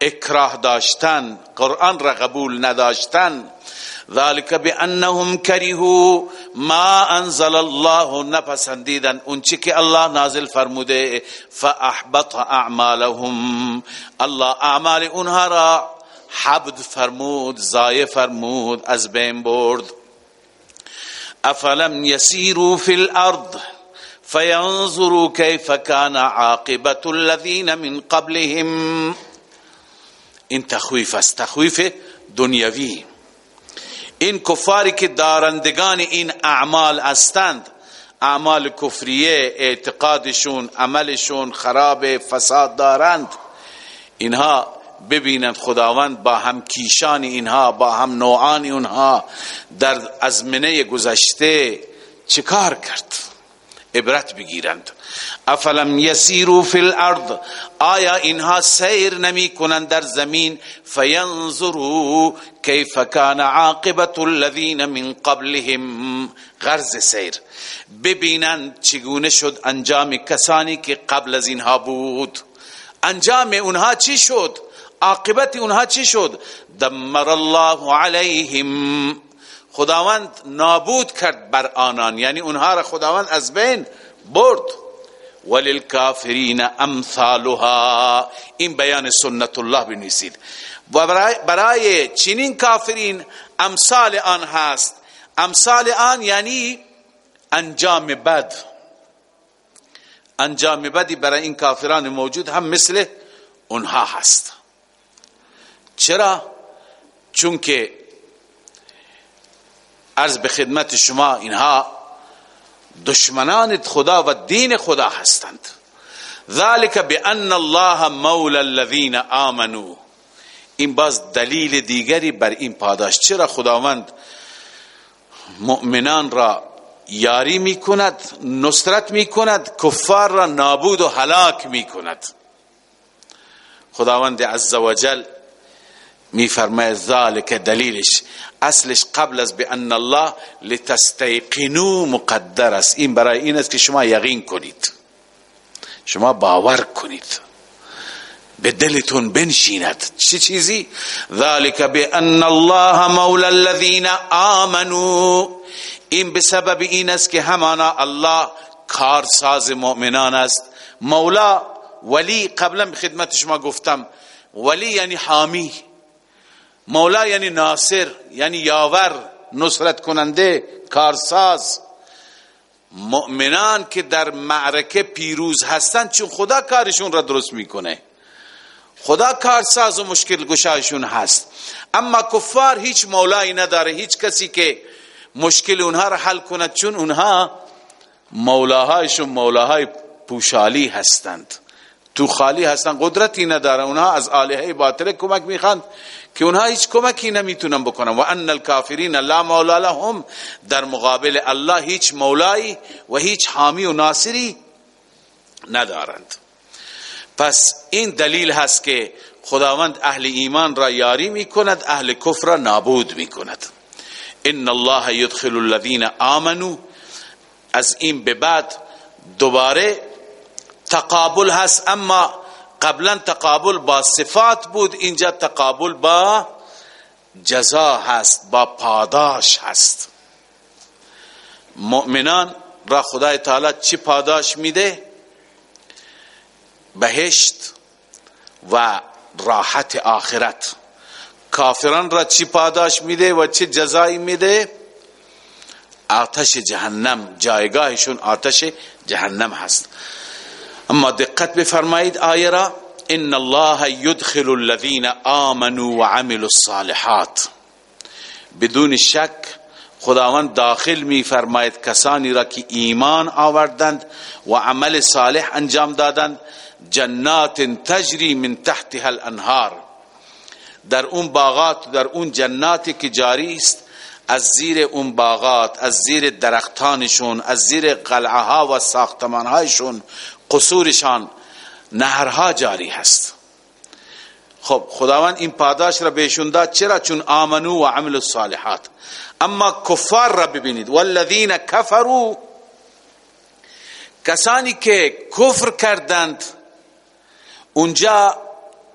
اکراه داشتن قرآن را قبول نداشتن. ذلك بأنهم كرهوا ما أنزل الله نپسندیدن اون چی که الله نازل فرموده فأحبط أعمالهم. الله أعمال اونها را حبد فرمود ضایع فرمود از بین برد. أفلم يسيروا في الأرض؟ فینظروا کیف کان عاقبت الذین من قبلهم. این تخویف است تخویف دنیوی این کفاری که دارندگان این اعمال هستند اعمال کفریه اعتقادشون عملشون خراب فساد دارند. اینها ببینند خداوند با هم کیشان اینها با هم نوعان اونها در ازمنه گذشته چکار کرد؟ عبرت بگیرند. افلم یسیرو فی الارض؟ آیا اینها سیر نمی کنند در زمین؟ فینظرو کیف کان عاقبت الذین من قبلهم. غرز سیر. ببینند چگونه شد انجام کسانی که قبل از اینها بود. انجام اونها چی شد؟ عاقبت اونها چی شد؟ دمر الله علیهم خداوند نابود کرد بر آنان. یعنی اونها را خداوند از بین برد. وللکافرین امثالها. این بیان سنت الله بنویسید. و برای, برای چنین کافرین امثال آن هست. امثال آن یعنی انجام بد. انجام بدی برای این کافران موجود هم مثل اونها هست. چرا؟ چون که عرض به خدمت شما اینها دشمنان خدا و دین خدا هستند. ذلك بان الله مولى الذين آمنوا این باز دلیل دیگری بر این پاداش. چرا خداوند مؤمنان را یاری می کند نصرت می کند کفار را نابود و هلاک می کند خداوند عزوجل می فرماید ذالک دلیلش اصلش قبل از به ان الله لتستيقنوا مقدر است. این برای این است که شما یقین کنید. شما باور کنید. به دلتون بنشیند. چه چیزی؟ ذالک بان الله مولا الذين آمنوا. این به سبب این است که همانا الله کارساز مؤمنان است. مولا ولی قبلا خدمت شما گفتم ولی یعنی حامی. مولا یعنی ناصر یعنی یاور نصرت کننده کارساز. مؤمنان که در معرکه پیروز هستند چون خدا کارشون را درست می‌کنه. خدا کارساز و مشکل گشایشون هست. اما کفار هیچ مولایی نداره هیچ کسی که مشکل اونها را حل کند چون اونها مولاهایشون مولاهای پوشالی هستند. تو خالی هستند قدرتی نداره. اونها از آلهه باطل کمک می‌خواند که اونها هیچ کمکی نمی‌تونن بکنن. و ان الکافرین لا مولا لهم. در مقابل الله هیچ مولایی و هیچ حامی و ناصری ندارند. پس این دلیل هست که خداوند اهل ایمان را یاری می‌کند اهل کفر را نابود می‌کند. ان الله يدخل الذين آمنوا. از این به بعد دوباره تقابل هست اما قبلا تقابل با صفات بود اینجا تقابل با جزا هست با پاداش هست. مؤمنان را خدای تعالی چی پاداش میده؟ بهشت و راحت آخرت. کافران را چی پاداش میده و چه جزایی میده؟ آتش جهنم جایگاهشون آتش جهنم هست. اما دقت بفرمایید آیه را. ان الله يدخل الذين آمنوا وعملوا الصالحات. بدون شک خداوند داخل می فرماید کسانی را که ایمان آوردند و عمل صالح انجام دادند جنات تجری من تحتها الانهار. در اون باغات در اون جناتی که جاری است از زیر اون باغات از زیر درختانشون از زیر قلعه ها و ساختمان هایشون قصورشان نهرها جاری هست. خب خداوند این پاداش را بهشون داد چرا چون آمنو و عمل الصالحات؟ اما کفار را ببینید. والذین کفروا کسانی که کفر کردند اونجا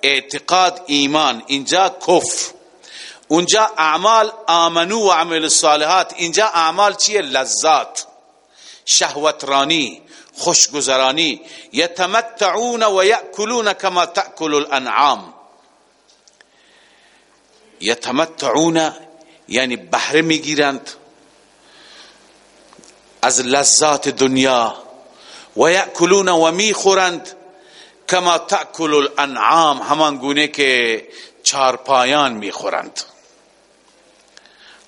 اعتقاد ایمان اینجا کفر اونجا اعمال آمنو و عمل الصالحات اینجا اعمال چیه؟ لذات شهوترانی خوشگذرانی. یتمتعون و یأکلون کما تأکل الانعام. یتمتعون یعنی بهره می‌گیرند از لذات دنیا. و یأکلون و می‌خورند کما تأکل الانعام همان گونه که چارپایان می‌خورند.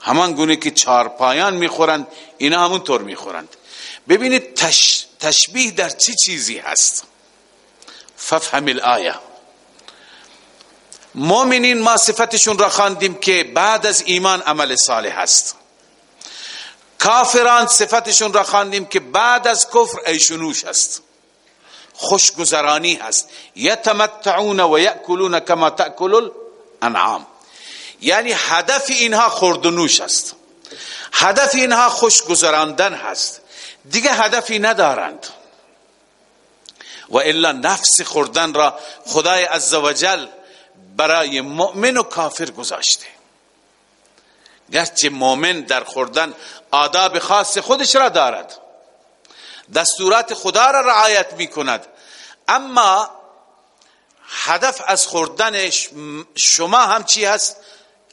همان گونه که چارپایان می‌خورند اینا همونطور می‌خورند. ببینید تش... تشبیه در چی چیزی هست؟ ففهم الآیه. مؤمنین ما صفتشون را خواندیم که بعد از ایمان عمل صالح هست کافران صفتشون را خواندیم که بعد از کفر ایشونوش است. خوشگذرانی هست. یتمتعون و یأکلون کما تأکل الانعام. یعنی هدف اینها خوردنوش است. هدف اینها خوشگذراندن هست. دیگه هدفی ندارند. و الا نفس خوردن را خدای عزوجل برای مؤمن و کافر گذاشته. گرچه مؤمن در خوردن آداب خاص خودش را دارد. دستورات خدا را رعایت می کند اما هدف از خوردن شما هم چی هست؟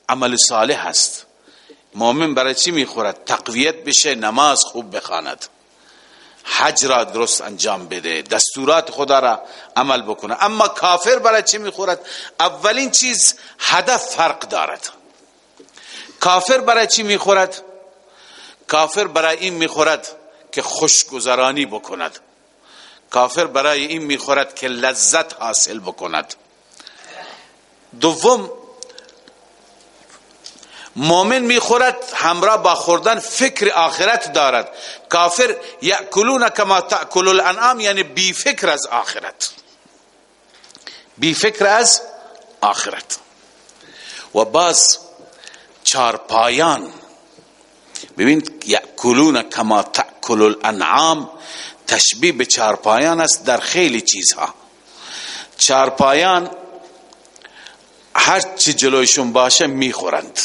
عمل صالح هست. مؤمن برای چی می‌خورد؟ تقویت بشه نماز خوب بخواند. حج را درست انجام بده دستورات خدا را عمل بکنه. اما کافر برای چی می‌خورد؟ اولین چیز هدف فرق دارد. کافر برای چی می‌خورد؟ کافر برای این می‌خورد که خوشگذرانی بکند. کافر برای این می‌خورد که لذت حاصل بکند. دوم مؤمن می‌خورد همراه با خوردن فکر آخرت دارد. کافر یاکلون کما تاکل الانعام یعنی بی فکر از آخرت. بی فکر از آخرت. و باز چار پایان ببین یاکلون کما تاکل الانعام تشبیه به چارپایان است در خیلی چیزها. چارپایان هر چی جلویشون باشه می‌خورند.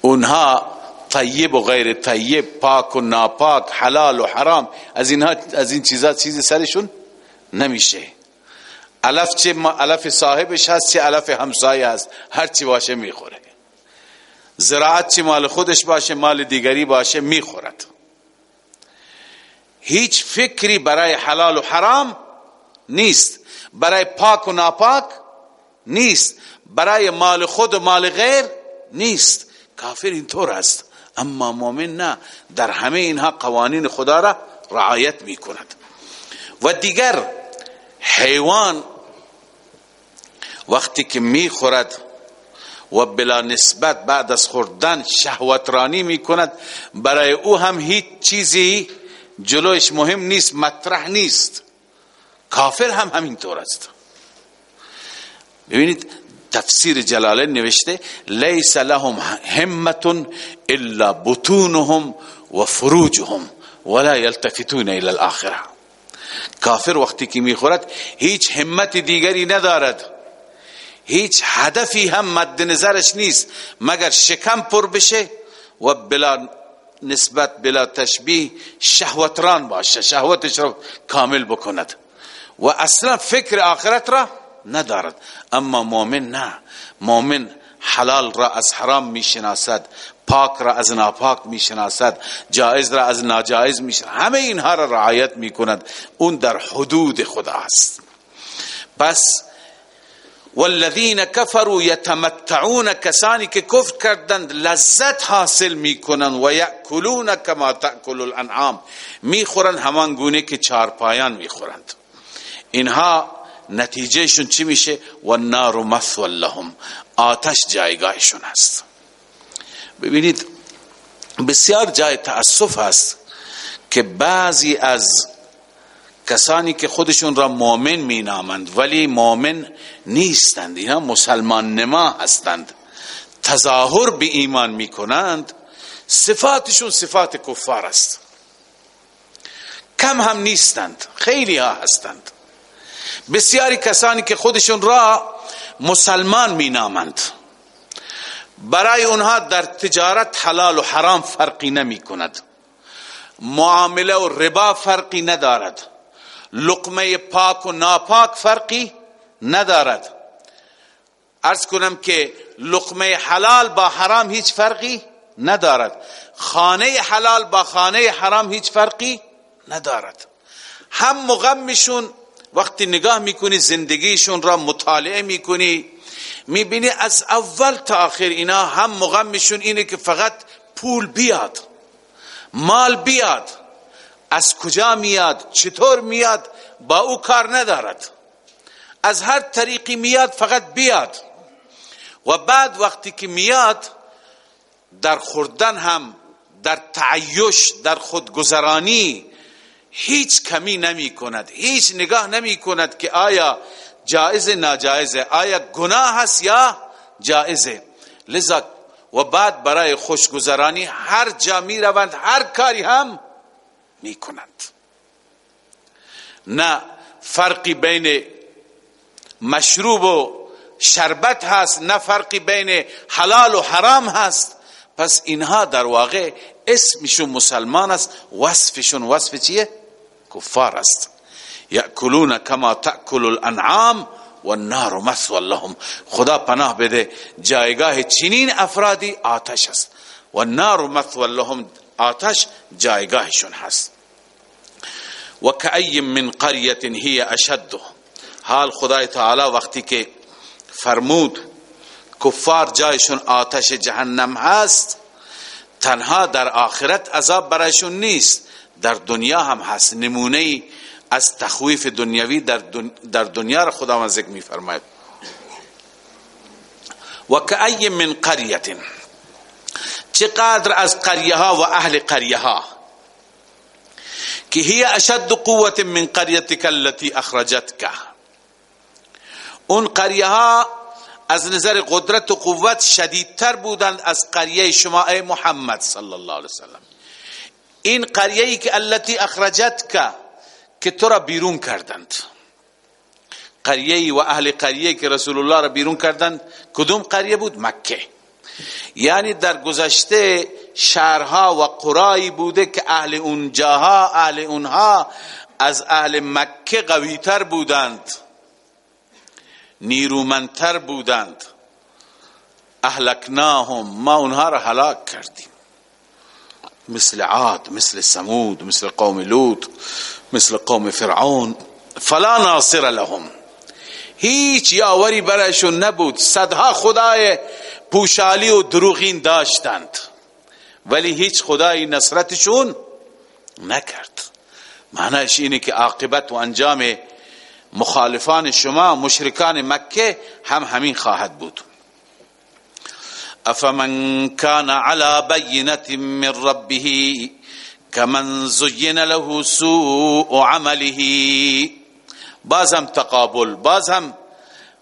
اونها طیب و غیر طیب پاک و ناپاک حلال و حرام از اینها از این چیزا چیزی سرشون نمیشه. علف چه علف صاحبش هست چه علف همسایه هست. هر چی باشه می‌خوره. زراعت چه مال خودش باشه مال دیگری باشه می‌خورد. هیچ فکری برای حلال و حرام نیست. برای پاک و ناپاک نیست. برای مال خود و مال غیر نیست. کافر اینطور است. اما مؤمن نه در همه اینها قوانین خدا را رعایت می کند و دیگر حیوان وقتی که می خورد و بلا نسبت بعد از خوردن شهوترانی می کند برای او هم هیچ چیزی جلوش مهم نیست مطرح نیست. کافر هم همینطور است. ببینید تفسیر جلاله نوشته لیس لهم همت الا بطونهم و فروجهم ولا يلتفتون الى الاخره. کافر وقتی که می‌خورد هیچ همت دیگری ندارد. هیچ هدفی هم مد نظرش نیست مگر شکم پر بشه و بلا نسبت بلا تشبیه شهوتران باشه شهوتش را کامل بکند. و اصلا فکر آخرت را ندارد. اما مؤمن نه. مؤمن حلال را از حرام می‌شناسد پاک را از ناپاک می‌شناسد جائز را از ناجائز می‌شناسد. همه اینها را رعایت می‌کند. اون در حدود خدا است. پس والذین کفروا یتمتعون کسانی که کفر کردند لذت حاصل می‌کنند و یاکلون کما تاکل الانعام. می‌خورند همان گونه که چارپایان می‌خورند. اینها نتیجهشون چی میشه؟ و نار مثو لهم. آتش جایگاهشون است ببینید بسیار جای تأسف است که بعضی از کسانی که خودشون را مؤمن می نامند ولی مؤمن نیستند. اینا مسلمان نما هستند. تظاهر به ایمان می کنند صفاتشون صفات کفار است. کم هم نیستند. خیلی ها هستند. بسیاری کسانی که خودشون را مسلمان می نامند برای اونها در تجارت حلال و حرام فرقی نمی کند. معامله و ربا فرقی ندارد. لقمه پاک و ناپاک فرقی ندارد. ارز کنم که لقمه حلال با حرام هیچ فرقی ندارد. خانه حلال با خانه حرام هیچ فرقی ندارد. هم غمشون وقتی نگاه می‌کنی زندگیشون را مطالعه می‌کنی می‌بینی از اول تا آخر اینا هم مغمشون اینه که فقط پول بیاد مال بیاد از کجا میاد چطور میاد با او کار ندارد. از هر طریقی میاد فقط بیاد. و بعد وقتی که میاد در خوردن هم در تعیش در خودگذرانی هیچ کمی نمی کند هیچ نگاه نمی کند که آیا جائز ناجائزه آیا گناه هست یا جائزه لذا و بعد برای خوشگذرانی هر جا می روند هر کاری هم می کنند نه فرقی بین مشروب و شربت هست نه فرقی بین حلال و حرام هست. پس اینها در واقع اسمشون مسلمان است وصفشون وصف چیه؟ کفار است. یأکلون کما تأکل الانعام و النار مثوى لهم. خدا پناه بده جایگاه چنین افرادی آتش است. و النار مثوى لهم آتش جایگاهشون هست. و کأی من قریه هی اشد. حال خدای تعالی وقتی که فرمود کفار جایشون آتش جهنم هست تنها در آخرت عذاب برایشون نیست. در دنیا هم هست. نمونه از تخویف دنیاوی در دنیا را خداوند ذکر می فرماید و کأی من قریت چقدر از قریه ها و اهل قریه ها که هی اشد قوت من قریتک التي اخرجتک. اون قریه ها از نظر قدرت و قوت شدیدتر بودند از قریه شما ای محمد صلی الله علیه وسلم این قریه ای که التي اخرجتک که تو را بیرون کردند. قریه و اهل قریه که رسول الله را بیرون کردند کدوم قریه بود؟ مکه. یعنی در گذشته شهرها و قرایی بوده که اهل اونجاها اهل اونها از اهل مکه قویتر بودند. نیرومندتر بودند. اهلکناهم. ما اونها را هلاک کردیم. مثل عاد مثل سمود مثل قوم لوط مثل قوم فرعون فلا ناصر لهم. هیچ یاوری برایشون نبود. صدها خدای پوشالی و دروغین داشتند. ولی هیچ خدای نصرتشون نکرد. معنیش اینه که عاقبت و انجام مخالفان شما مشرکان مکه هم همین خواهد بود. أفمن كان على بينة من ربه كمن زين له سوء عمله. بازم تقابل بازم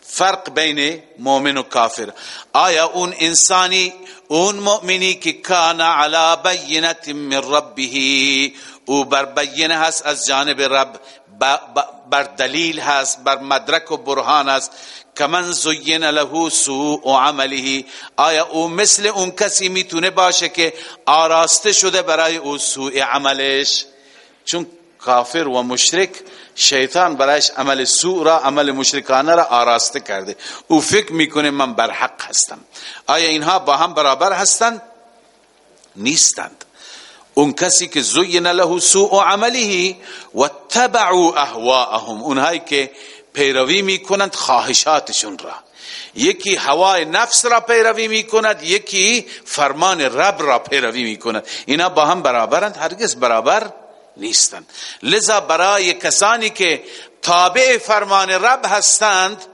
فرق بین مؤمن و کافر آیا اون انسانی اون مؤمنی که کان علی بینت من ربه أو بر بینه هست از جانب رب بر دلیل هست بر مدرک و برهان است. کمن زین له سوء عمله. آیا او مثل اون کسی می‌تونه باشه که آراسته شده برای او سوء عملش؟ چون کافر و مشرک شیطان برایش عمل سوء را عمل مشرکانه را آراسته کرده. او فکر می‌کنه من بر حق هستم. آیا اینها با هم برابر هستند؟ نیستند. اون کسی که زین له سوء عمله و تبعوا اهواءهم اونهایی که پیروی می‌کنند خواهشاتشون را. یکی هوای نفس را پیروی می‌کند یکی فرمان رب را پیروی می‌کند. اینا با هم برابرند هرگز برابر نیستند. لذا برای کسانی که تابع فرمان رب هستند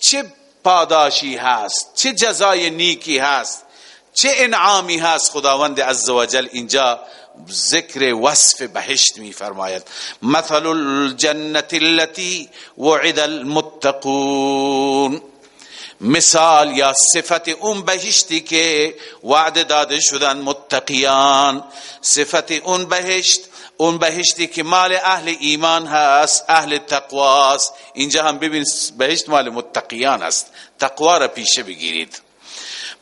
چه پاداشی هست چه جزای نیکی هست چه انعامی هست خداوند عزوجل اینجا ذکر وصف بهشت می فرماید مثل الجنة التي وعد المتقون. مثال یا صفت اون بهشتی که وعده داده شدن متقیان. صفت اون بهشت اون بهشتی که مال اهل ایمان هست اهل تقواست. اینجا هم ببین بهشت مال متقیان است. تقوا را پیشه بگیرید.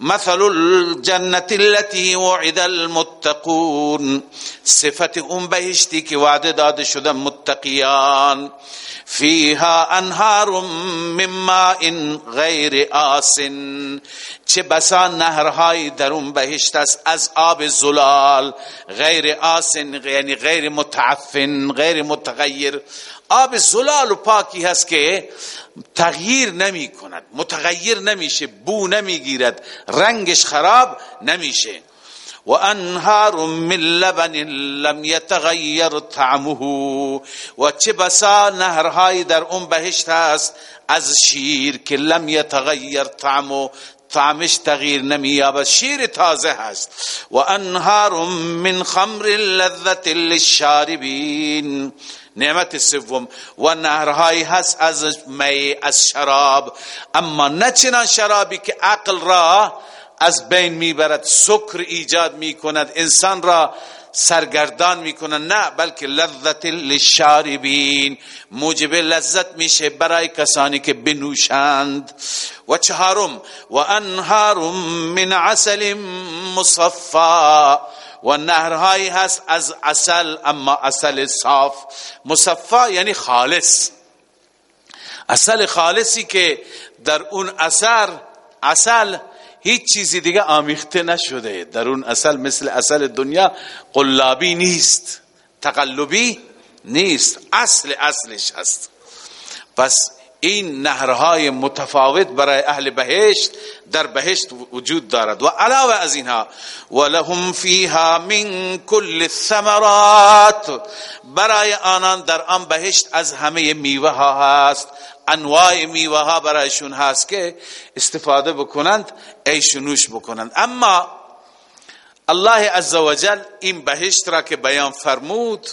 مثل الجنة التي وعد المتقون. صفت اون بهشتی که وعده داده شده متقیان فیها أنهار من ماء غیر آسن. چه بسا نهرهای در اون بهشت است از آب زلال. غیر آسن یعنی غیر متعفن غیر متغیر. آب زلال و پاکی هست که تغییر نمی کند متغیر نمیشه بو نمی‌گیرد رنگش خراب نمیشه. و انهار من لبن لم يتغير طعمه. و چه بسا نهرهای در اون بهشت است از شیر که لم يتغير طعمه. طعمش تغییر نمییابد شیر تازه هست. و انهار من خمر لذت للشاربین. نعمت سوم. و نهرهایی هست از می از شراب. اما نه چنان شرابی که عقل را از بین می‌برد سکر ایجاد می‌کند. انسان را سرگردان می‌کنن نه بلکه لذت للشاربین. موجب لذت میشه برای کسانی که بنوشند. و چهارم و انهار من عسل مصفا. و نهرهایی هست از اصل اما اصل صاف. مصفا یعنی خالص. اصل خالصی که در اون اثر اصل هیچ چیزی دیگه آمیخته نشده. در اون اصل مثل اصل دنیا قلابی نیست تقلبی نیست. اصل اصلش هست. پس این نهرهای متفاوت برای اهل بهشت در بهشت وجود دارد. و علاوه از اینها ولهم فیها من کل الثمرات. برای آنان در آن بهشت از همه میوه ها هست انواع میوه ها برایشون هست که استفاده بکنند ایش نوش بکنند. اما الله عزوجل این بهشت را که بیان فرمود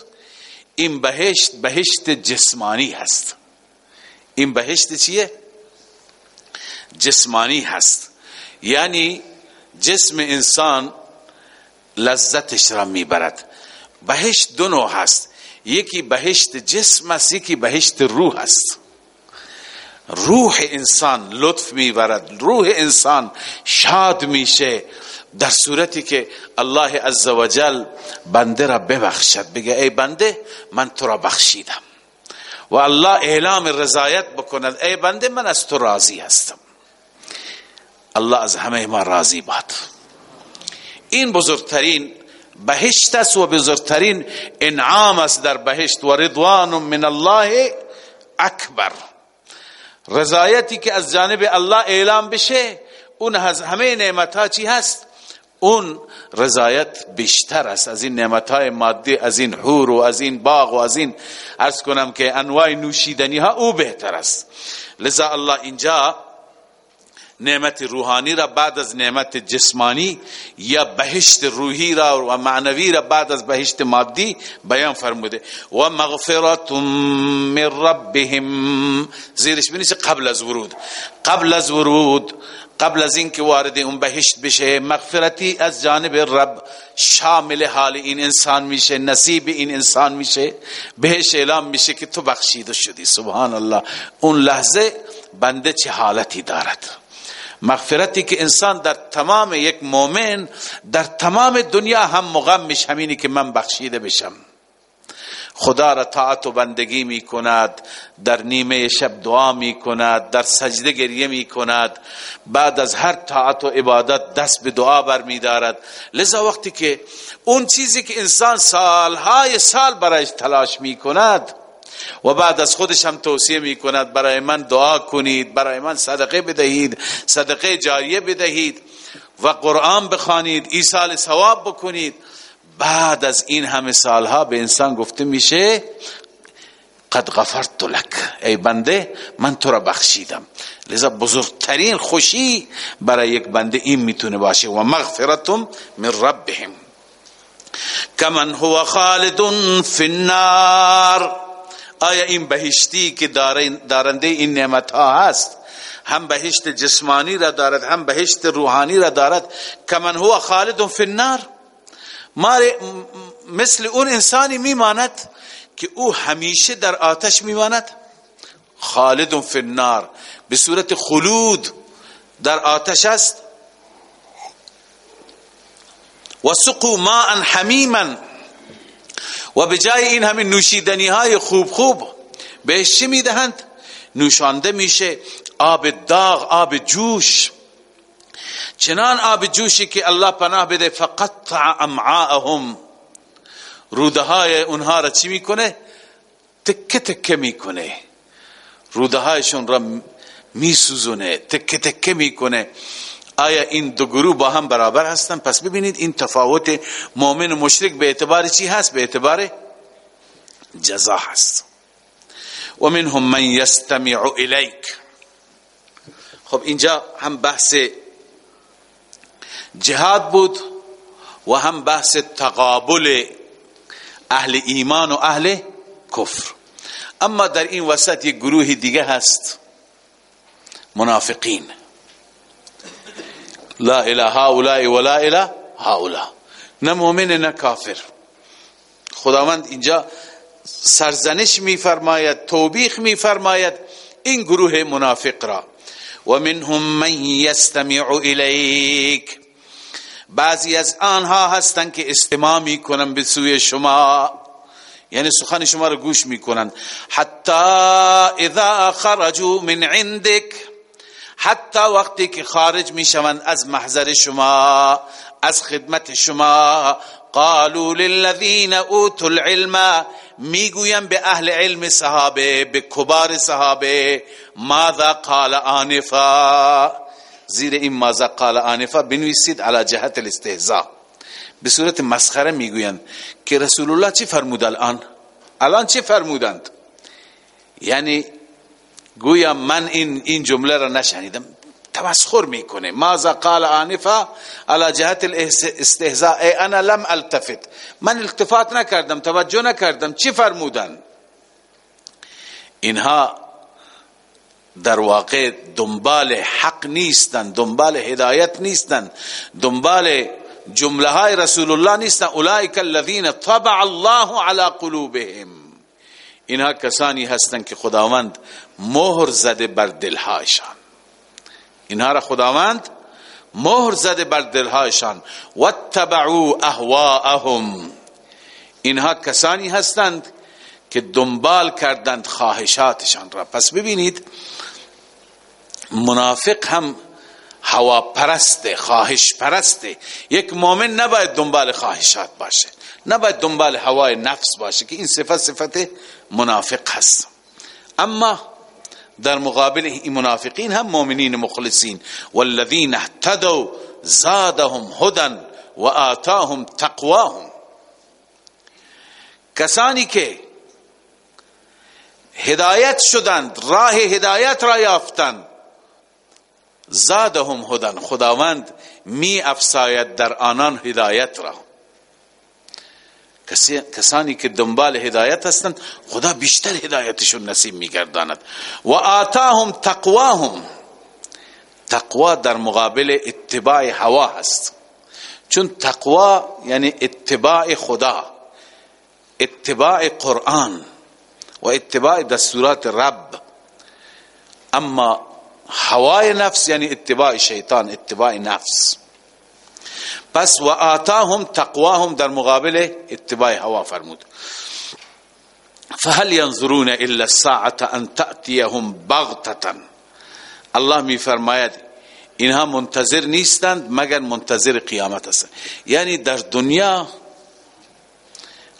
این بهشت بهشت جسمانی هست. این بهشت چیه؟ جسمانی هست. یعنی جسم انسان لذتش را می‌برد. بهشت دو نوع هست. یکی بهشت جسم است یکی بهشت روح است. روح انسان لطف می‌برد روح انسان شاد میشه. در صورتی که الله عزوجل بنده را ببخشد. بگه ای بنده من تو را بخشیدم. و الله اعلام رضایت بکند. ای بنده من از تو راضی هستم. الله از همه ما راضی باد. این بزرگترین بهشت است و بزرگترین انعام است در بهشت. و رضوان من الله اکبر. رضایتی که از جانب الله اعلام بشه اون همه نعمت ها چی هست؟ اون رضایت بیشتر است. از این نعمت های مادی از این حور و از این باغ و از این ارز کنم که انواع نوشیدنی ها او بهتر است. لذا الله اینجا نعمت روحانی را بعد از نعمت جسمانی یا بهشت روحی را و معنوی را بعد از بهشت مادی بیان فرموده. و مغفرت من ربهم. زیرش بینیشه قبل از ورود. قبل از ورود قبل از اینکه وارد اون بهشت بشه مغفرتی از جانب رب شامل حال این انسان میشه نصیب این انسان میشه بهش اعلام میشه که تو بخشیده شدی. سبحان الله اون لحظه بنده چه حالتی دارد؟ مغفرتی که انسان در تمام یک مؤمن در تمام دنیا هم مغمش همینی که من بخشیده بشم. خدا را طاعت و بندگی می کند در نیمه شب دعا می کند در سجده گریه می کند. بعد از هر طاعت و عبادت دست به دعا بر می دارد. لذا وقتی که اون چیزی که انسان سالهای سال برایش تلاش می کند و بعد از خودش هم توصیه می کند برای من دعا کنید برای من صدقه بدهید صدقه جاریه بدهید و قرآن بخوانید ایصال ثواب بکنید بعد از این همه سالها به انسان گفته میشه قد غفرت لك ای بنده من تو را بخشیدم. لذا بزرگترین خوشی برای یک بنده این می‌تونه باشه. و مغفرتم من ربهم. کمن هو خالد فی النار. آیا این بهشتی که دارنده این نعمت ها هست هم بهشت جسمانی را دارد هم بهشت روحانی را دارد؟ کمن هو خالد فی النار. مثل اون انسانی میماند که او همیشه در آتش میماند خالد فی النار. به صورت خلود در آتش است. و سقو ماء حمیما. و به جای این همه نوشیدنی های خوب خوب بهش چی می‌دهند نوشانده میشه آب داغ آب جوش. چنان آب جوشی که الله پناه بده فقط امعاءهم. روده های اونها را چی می‌کنه؟ تکه تکه می‌کنه. روده هایشون را میسوزونه تکه تکه می‌کنه. آیا این دو گروه با هم برابر هستن؟ پس ببینید این تفاوت مؤمن و مشرک به اعتبار چی هست؟ به اعتبار جزا هست. و منهم من یستمع الیک. خب اینجا هم بحث جهاد بود و هم بحث تقابل اهل ایمان و اهل کفر. اما در این وسط یک گروه دیگه هست منافقین. لا اله هؤلاء ولا اله هؤلاء. نه مؤمن نه کافر. خداوند اینجا سرزنش میفرماید توبیخ میفرماید این گروه منافق را. و منهم من یستمع الیک. بعضی از آنها هستند که استماع می‌کنن به سوی شما. یعنی سخن شما رو گوش می‌کنند. حتی اذا خرجوا من عندك حتی وقتی که خارج می‌شوند از محضر شما از خدمت شما. قالوا للذین اوتوا العلم می‌گویم به اهل علم صحابه به کبار صحابه ماذا قال آنفا؟ زیر این ماذا قال آنفا بنویسید على جهت الاستهزاء به صورت مسخره می‌گویند که رسول الله چی فرمود الان؟ الان چی فرمودند؟ یعنی گویا من این این جمله را نشنیدم. تمسخر می‌کنه. ماذا قال آنفا على جهت الاستهزاء ای انا لم التفت. من التفات نکردم توجه نکردم. چی فرمودن؟ اینها در واقع دنبال حق نیستن دنبال هدایت نیستن دنبال جمله های رسول الله نیستن. اولئک الذین طبع الله على قلوبهم. اینها کسانی هستند که خداوند مهر زده بر دلهایشان. اینها را خداوند مهر زده بر دلهایشان. واتبعوا اهواءهم. اینها کسانی هستند که دنبال کردند خواهشاتشان را. پس ببینید منافق هم هوا پرسته خواهش پرسته یک مؤمن نباید دنبال خواهشات باشه. نباید دنبال هوای نفس باشه که این صفت صفت منافق هست. اما در مقابل این منافقین هم مؤمنین مخلصین. والذین اهتدوا زادهم هدى و آتاهم تقواهم. کسانی که هدایت شدند راه هدایت را یافتند زادهم هدن. خداوند می افساید در آنان هدایت را. کسانی که دنبال هدایت هستند خدا بیشتر هدایتشون نصیب میگرداند. و آتاهم تقواهم. تقوا در مقابل اتباع هوا هست. چون تقوا یعنی اتباع خدا اتباع قرآن و اتباع دستورات رب. اما هوای نفس یعنی اتباع شیطان اتباع نفس. پس و آتاهم تقواهم در مقابل اتباع هوا فرمود. فهل ينظرون إلا الساعة أن تأتيهم بغتة؟ الله می فرماید اینها منتظر نیستند مگر منتظر قیامت هستند یعنی در دنیا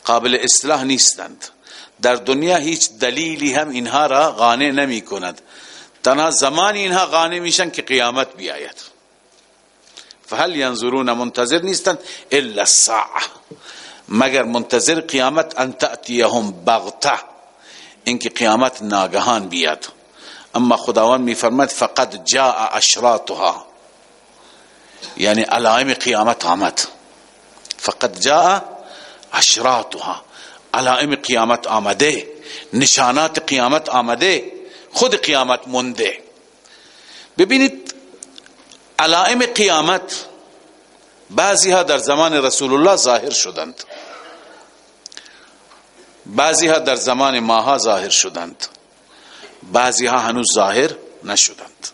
قابل اصلاح نیستند در دنیا هیچ دلیلی هم اینها را قانع نمی کند. تنها زمانی اینها قانع میشن که قیامت بیاید. فهل ینظرون منتظر نیستند الا الساعة. مگر منتظر قیامت ان تأتیهم بغتة. اینکه قیامت ناگهان بیاد. اما خداوند میفرماد فقد جاء اشراطها. یعنی علائم قیامت آمد. فقد جاء اشراطها. علائم قیامت آمده. نشانات قیامت آمده. خود قیامت منده ببینید علائم قیامت بعضی ها در زمان رسول الله ظاهر شدند. بعضی ها در زمان ماها ظاهر شدند. بعضی ها هنوز ظاهر نشدند.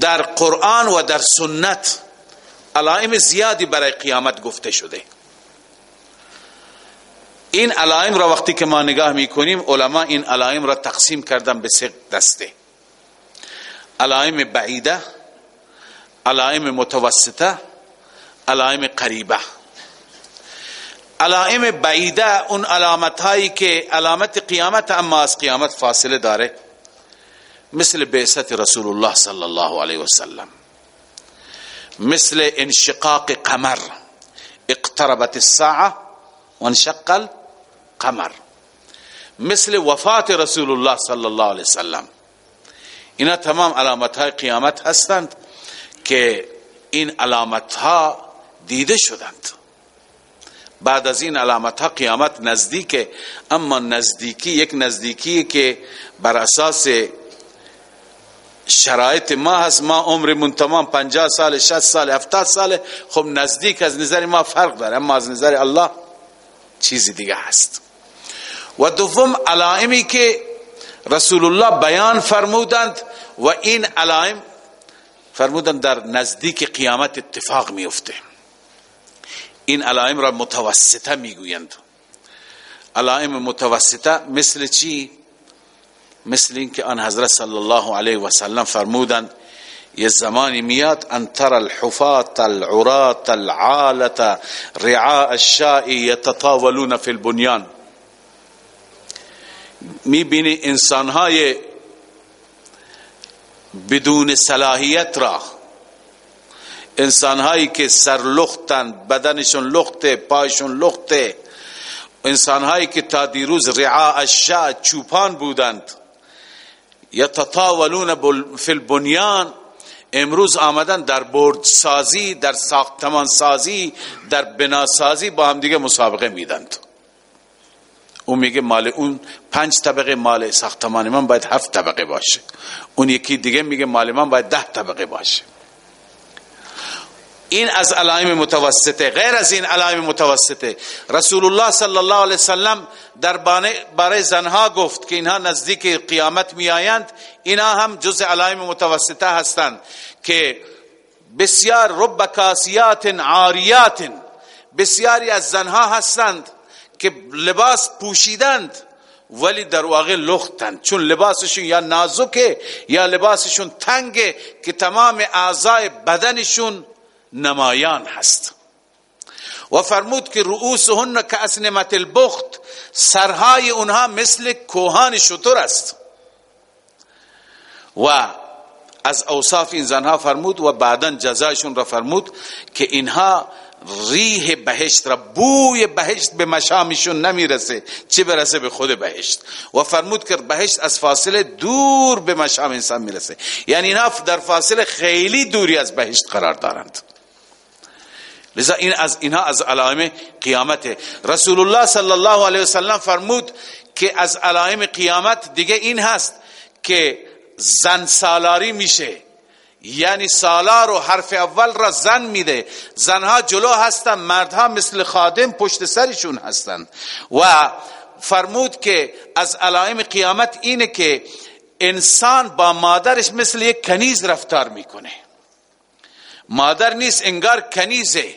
در قرآن و در سنت علائم زیادی برای قیامت گفته شده. این علائم را وقتی که ما نگاه می‌کنیم علما این علائم را تقسیم کردن به سه دسته. علائم بعیده علائم متوسطه علائم قریبه. علائم بعیده اون علامت هایی که علامت قیامت اما از قیامت فاصله داره. مثل بعثت رسول الله صلی الله علیه وسلم. مثل انشقاق قمر. اقتربت الساعه وانشق القمر مثل وفات رسول الله صلی الله علیه وسلم. اینا تمام علامت های قیامت هستند که این علامت ها دیده شدند. بعد از این علامت ها قیامت نزدیکه اما نزدیکی یک نزدیکی که بر اساس شرایط ما هست. ما عمرمون تمام 50 سال 60 سال 70 سال خب نزدیک از نظر ما فرق داره اما از نظر الله چیزی دیگه هست. و دوم علائمی که رسول الله بیان فرمودند و این علائم فرمودند در نزدیک قیامت اتفاق میفته این علائم را متوسطه می‌گویند. علائم متوسطه مثل چی؟ مثل اینکه آن حضرت صلی الله علیه و سلم فرمودند یه زمانی میاد انتر الحفات العرات العالت رعاء الشاء يتطاولون في البنيان می‌بینی انسانهای بدون صلاحیت را انسانهایی که سر لختن بدنشون لخته پایشون لخته انسانهایی که تا دیروز رعاء الشاء چوپان بودند یتطاولون فی البنیان امروز آمدن در برد سازی در ساختمان سازی در بنا سازی با هم دیگه مسابقه میدند. اون میگه مال اون پنج طبقه مال ساختمان من باید هفت طبقه باشه. اون یکی دیگه میگه مال من باید ده طبقه باشه. این از علائم متوسطه. غیر از این علائم متوسطه. رسول الله صلی الله علیه وسلم در باره زنها گفت که اینها نزدیک قیامت می آیند اینا هم جز علائم متوسطه هستند که بسیار رب کاسیات عاریات بسیاری از زنها هستند که لباس پوشیدند ولی در واقع لختند. چون لباسشون یا نازکه یا لباسشون تنگه که تمام اعضای بدنشون نمایان هست. و فرمود که رؤوسهن که اسنمت البخت سرهای اونها مثل کوهان شطور است. و از اوصاف این زنها فرمود و بعدا جزایشون را فرمود که اینها ریح بهشت را بوی بهشت به مشامشون نمی‌رسه. چه برسه به خود بهشت؟ و فرمود که بهشت از فاصله دور به مشام انسان می‌رسه. یعنی اینها در فاصله خیلی دوری از بهشت قرار دارند. لذا این از اینها از علائم قیامت. رسول الله صلی الله علیه وسلم فرمود که از علائم قیامت دیگه این هست که زن سالاری میشه. یعنی سالار و حرف اول را زن میده. زنها جلو هستن مردها مثل خادم پشت سرشون هستند و فرمود که از علائم قیامت اینه که انسان با مادرش مثل یک کنیز رفتار می‌کنه. مادر نیست انگار کنیزه.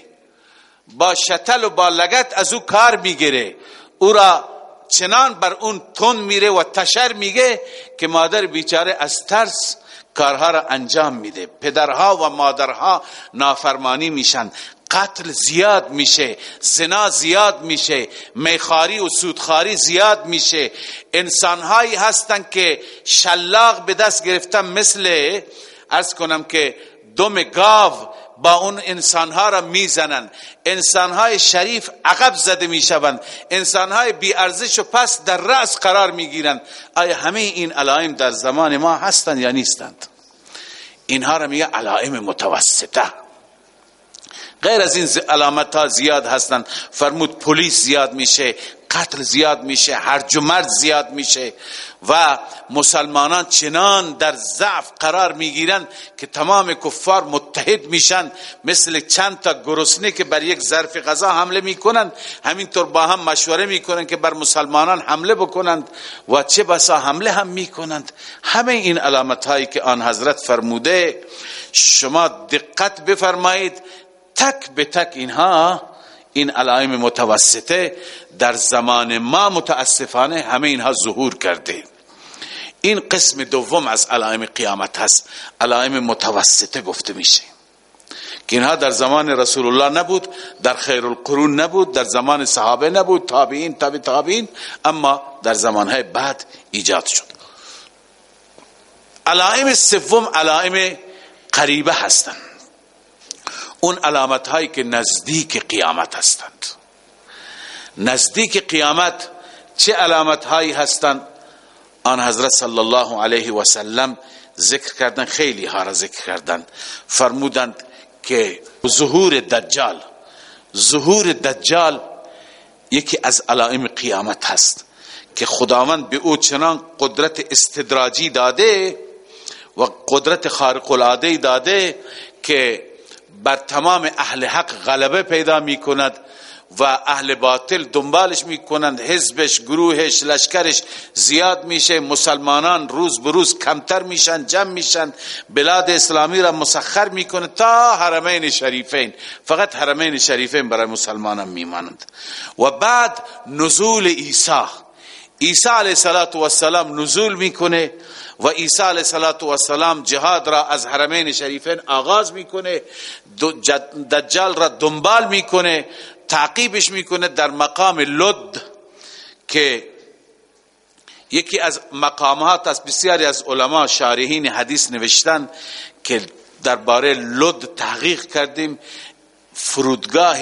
با شتل و با لگت از او کار می‌گیره. او را چنان بر اون تون میره و تشر میگه که مادر بیچاره از ترس کارها را انجام میده. پدرها و مادرها نافرمانی میشن. قتل زیاد میشه. زنا زیاد میشه. میخاری و سودخاری زیاد میشه. انسانهایی هستن که شلاق به دست گرفتن مثل ارز کنم که دم گاو با اون انسانها را می‌زنند. انسانهای شریف عقب زده می‌شوند. انسانهای بی ارزش و پس در رأس قرار می‌گیرند. آیا همه این علائم در زمان ما هستند یا نیستند؟ اینها را میگه علائم متوسطه. غیر از این علامت ها زیاد هستند. فرمود پلیس زیاد میشه قتل زیاد میشه هرج و مرد زیاد میشه. و مسلمانان چنان در ضعف قرار می‌گیرند که تمام کفار متحد میشن. مثل چند تا گرسنه که بر یک ظرف غذا حمله می‌کنند. همینطور با هم مشوره می‌کنند که بر مسلمانان حمله بکنند و چه بسا حمله هم می‌کنند. همه این علامت هایی که آن حضرت فرموده شما دقت بفرمایید. تک به تک اینها این علائم متوسطه در زمان ما متاسفانه همه اینها ظهور کرده. این قسم دوم از علائم قیامت هست. علائم متوسطه گفته میشه. که اینها در زمان رسول الله نبود در خیر القرون نبود در زمان صحابه نبود تابعین تابع تابعین اما در زمانهای بعد ایجاد شد. علائم سوم علائم قریبه هستند. اون علامت هایی که نزدیک قیامت هستند. نزدیک قیامت چه علامت هایی هستند؟ آن حضرت صلی الله علیه و سلم ذکر کردن خیلی ها را ذکر کردن. فرمودند که ظهور دجال ظهور دجال یکی از علائم قیامت هست که خداوند به او چنان قدرت استدراجی داده و قدرت خارق العاده داده که بر تمام اهل حق غلبه پیدا می کند و اهل باطل دنبالش می‌کنند حزبش گروهش لشکرش زیاد میشه مسلمانان روز به روز کمتر میشن جمع میشن بلاد اسلامی را مسخر می‌کنه تا حرمین شریفین. فقط حرمین شریفین برای مسلمانان میمانند. و بعد نزول عیسی. عیسی علیه السلام نزول می‌کنه و عیسی علیه السلام جهاد را از حرمین شریفین آغاز می‌کنه دجال را دنبال می‌کنه تعقیبش می‌کنه در مقام لد که یکی از مقامات از بسیاری از علما شارحین حدیث نوشتن که درباره لد تحقیق کردیم. فرودگاه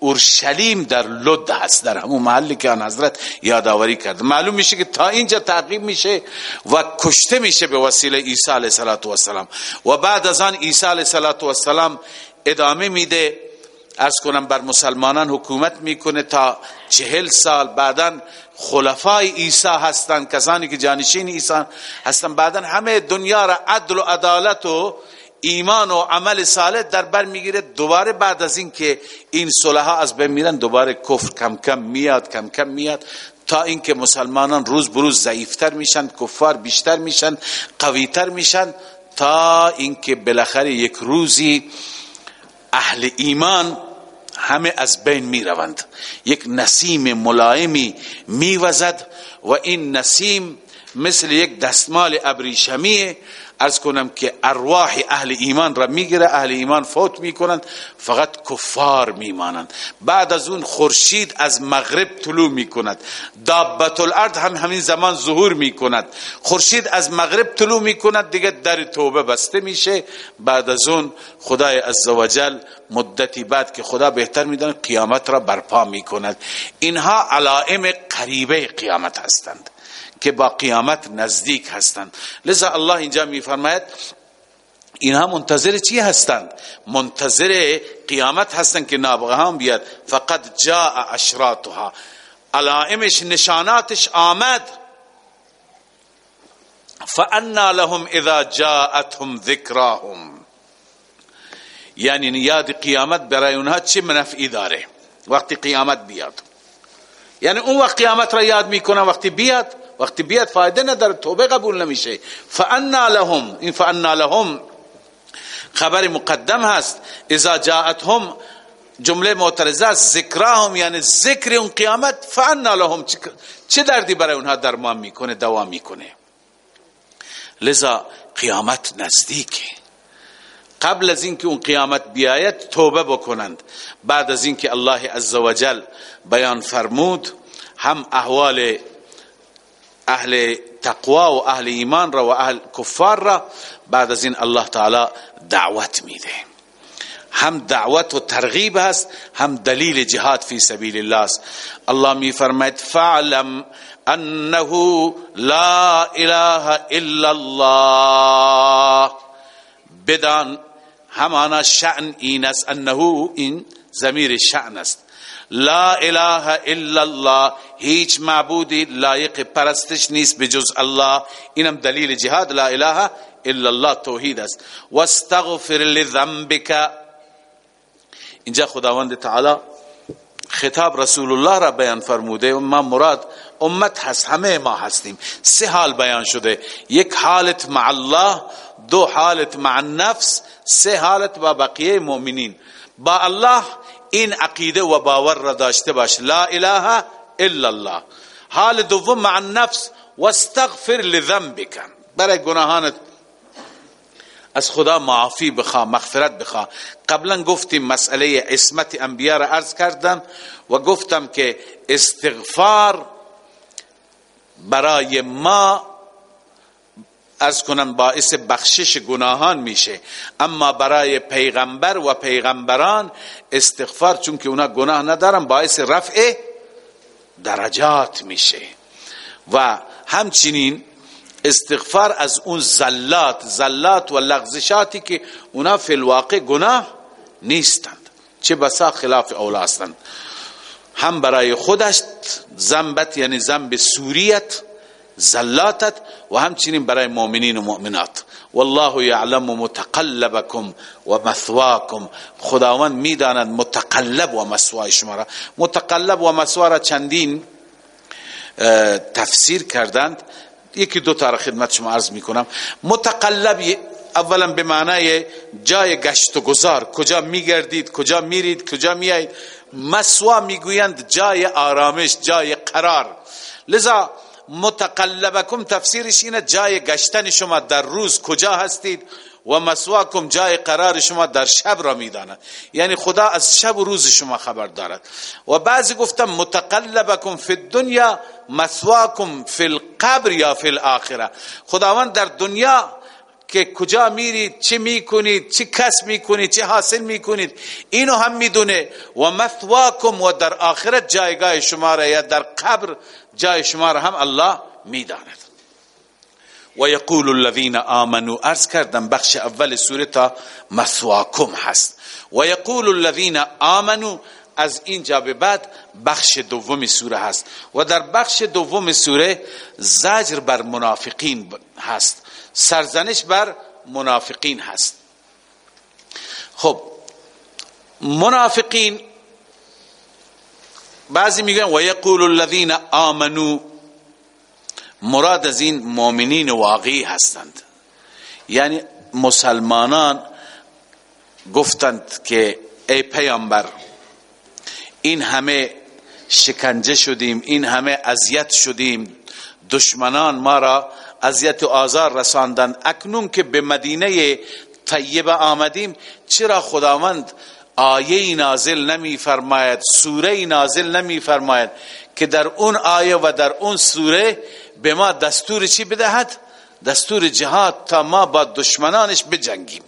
اورشلیم در لد هست در همون محلی که آن حضرت یادآوری کرد. معلوم میشه که تا اینجا تعقیب میشه و کشته میشه به وسیله عیسی علیه السلام. و بعد از آن عیسی علیه السلام ادامه میده. ارز کنم بر مسلمانان حکومت می‌کنه تا چهل سال بعدا خلفای عیسی هستند کسانی که جانشین عیسی هستند. بعدا همه دنیا را عدل و عدالت و ایمان و عمل صالح در بر می‌گیره. دوباره بعد از این که این صلحا از بین میرن دوباره کفر کم کم میاد کم کم میاد تا اینکه مسلمانان روز بروز ضعیفتر میشن کفار بیشتر میشن قویتر میشن تا اینکه بالاخره یک روزی اهل ایمان همه از بین می روند یک نسیم ملائمی می وزد و این نسیم مثل یک دستمال ابریشمیه ارز کنم که ارواح اهل ایمان را می‌گیره اهل ایمان فوت می‌کنند فقط کفار میمانند. بعد از اون خورشید از مغرب طلوع می‌کند. دابت الارض هم همین زمان ظهور می‌کند. خورشید از مغرب طلوع می‌کند دیگه در توبه بسته میشه. بعد از اون خدای عزوجل مدتی بعد که خدا بهتر می‌دونه قیامت را برپا می‌کند. اینها علائم قریبه قیامت هستند. که با قیامت نزدیک هستند. لذا الله اینجا میفرماید اینها منتظر چی هستند؟ منتظر قیامت هستند که نابغه هم بیاد. فقط جاء اشراطها. علائمش نشاناتش آمد. فانا لهم اذا جاءتهم ذکراهم. یعنی یاد قیامت برای اونها چه منفعی داره؟ وقتی قیامت بیاد. یعنی اون وقت قیامت را یاد می‌کنه وقتی بیاد وقتی بیاد فایده نداره توبه قبول نمیشه. فانا لهم این فانا لهم خبر مقدم هست. اذا جاءتهم جمله معترضه ذکرهم یعنی ذکر اون قیامت فانا لهم. چه دردی برای اونها درمان می‌کنه دوام می‌کنه؟ لذا قیامت نزدیکه. قبل از اینکه اون قیامت بیاید توبه بکنند. بعد از اینکه الله عزوجل بیان فرمود هم احوال اهل تقوا و اهل ایمان را و اهل کفار را بعد از این الله تعالی دعوت میده. هم دعوت و ترغیب است هم دلیل جهاد فی سبیل الله است. الله می فرماید فعلم انه لا اله الا الله. بدان همانا شأن این است انه این زمیر شأن است. لا اله الا الله هیچ معبودی لایق پرستش نیست بجز الله. اینم دلیل جهاد لا اله الا الله توحید است. واستغفر لذنبك اینجا خداوند تعالی خطاب رسول الله را بیان فرموده. و ما مراد امت هست همه ما هستیم. سه حال بیان شده. یک حالت مع الله دو حالت مع النفس سه حالت با بقیه مؤمنین. با الله این عقیده و باور را داشته باش. لا اله الا الله. حال دوم مع النفس واستغفر لذنبك برای گناهانت از خدا معافی بخوا مغفرت بخوا. قبلا گفتیم مسئله اسمت انبیاء را عرض کردم و گفتم که استغفار برای ما ارز کنم باعث بخشش گناهان میشه. اما برای پیغمبر و پیغمبران استغفار چون که اونا گناه ندارن باعث رفع درجات میشه. و همچنین استغفار از اون زلات زلات و لغزشاتی که اونا فی الواقع گناه نیستند. چه بسا خلاف اولا هستند. هم برای خودش زنبت یعنی زنب سوریت زلاتت و همچنین برای مؤمنین و مؤمنات. والله یعلم متقلبکم و مثواکم خداوند می‌داند متقلب و مثوای شما را. متقلب و مثوا را چندین تفسیر کردند. یکی دو تا خدمت شما عرض می‌کنم. متقلب اولا به معنای جای گشت و گذار. کجا میگردید کجا میرید کجا میایید مسوا می‌گویند جای آرامش جای قرار. لذا متقلبکم تفسیرش اینه جای گشتن شما در روز کجا هستید و مسواکم جای قرار شما در شب را می‌داند. یعنی خدا از شب و روز شما خبر دارد. و بعضی گفتم متقلبکم فی الدنیا مسواکم فی القبر یا فی الاخره. خداوند در دنیا که کجا میرید چه می‌کنید چه کس می‌کنید چه حاصل می‌کنید اینو هم می‌دونه. و مثواکم و در آخرت جایگاه شما را یا در قبر جای شما را هم الله می‌داند. و یقول الذین آمنوا ارز کردم بخش اول سوره تا مثواکم هست. و یقول الذین آمنوا از اینجا به بعد بخش دوم سوره هست. و در بخش دوم سوره زجر بر منافقین هست. سرزنش بر منافقین هست. خب منافقین بعضی میگن و یقول الذین آمنو مراد از این مؤمنین واقعی هستند. یعنی مسلمانان گفتند که ای پیامبر این همه شکنجه شدیم این همه اذیت شدیم دشمنان ما را اذیت و آزار رساندن اکنون که به مدینه طیبه آمدیم. چرا خداوند آیه نازل نمی فرماید سوره نازل نمی فرماید که در اون آیه و در اون سوره به ما دستور چی بدهد؟ دستور جهاد تا ما با دشمنانش بجنگیم.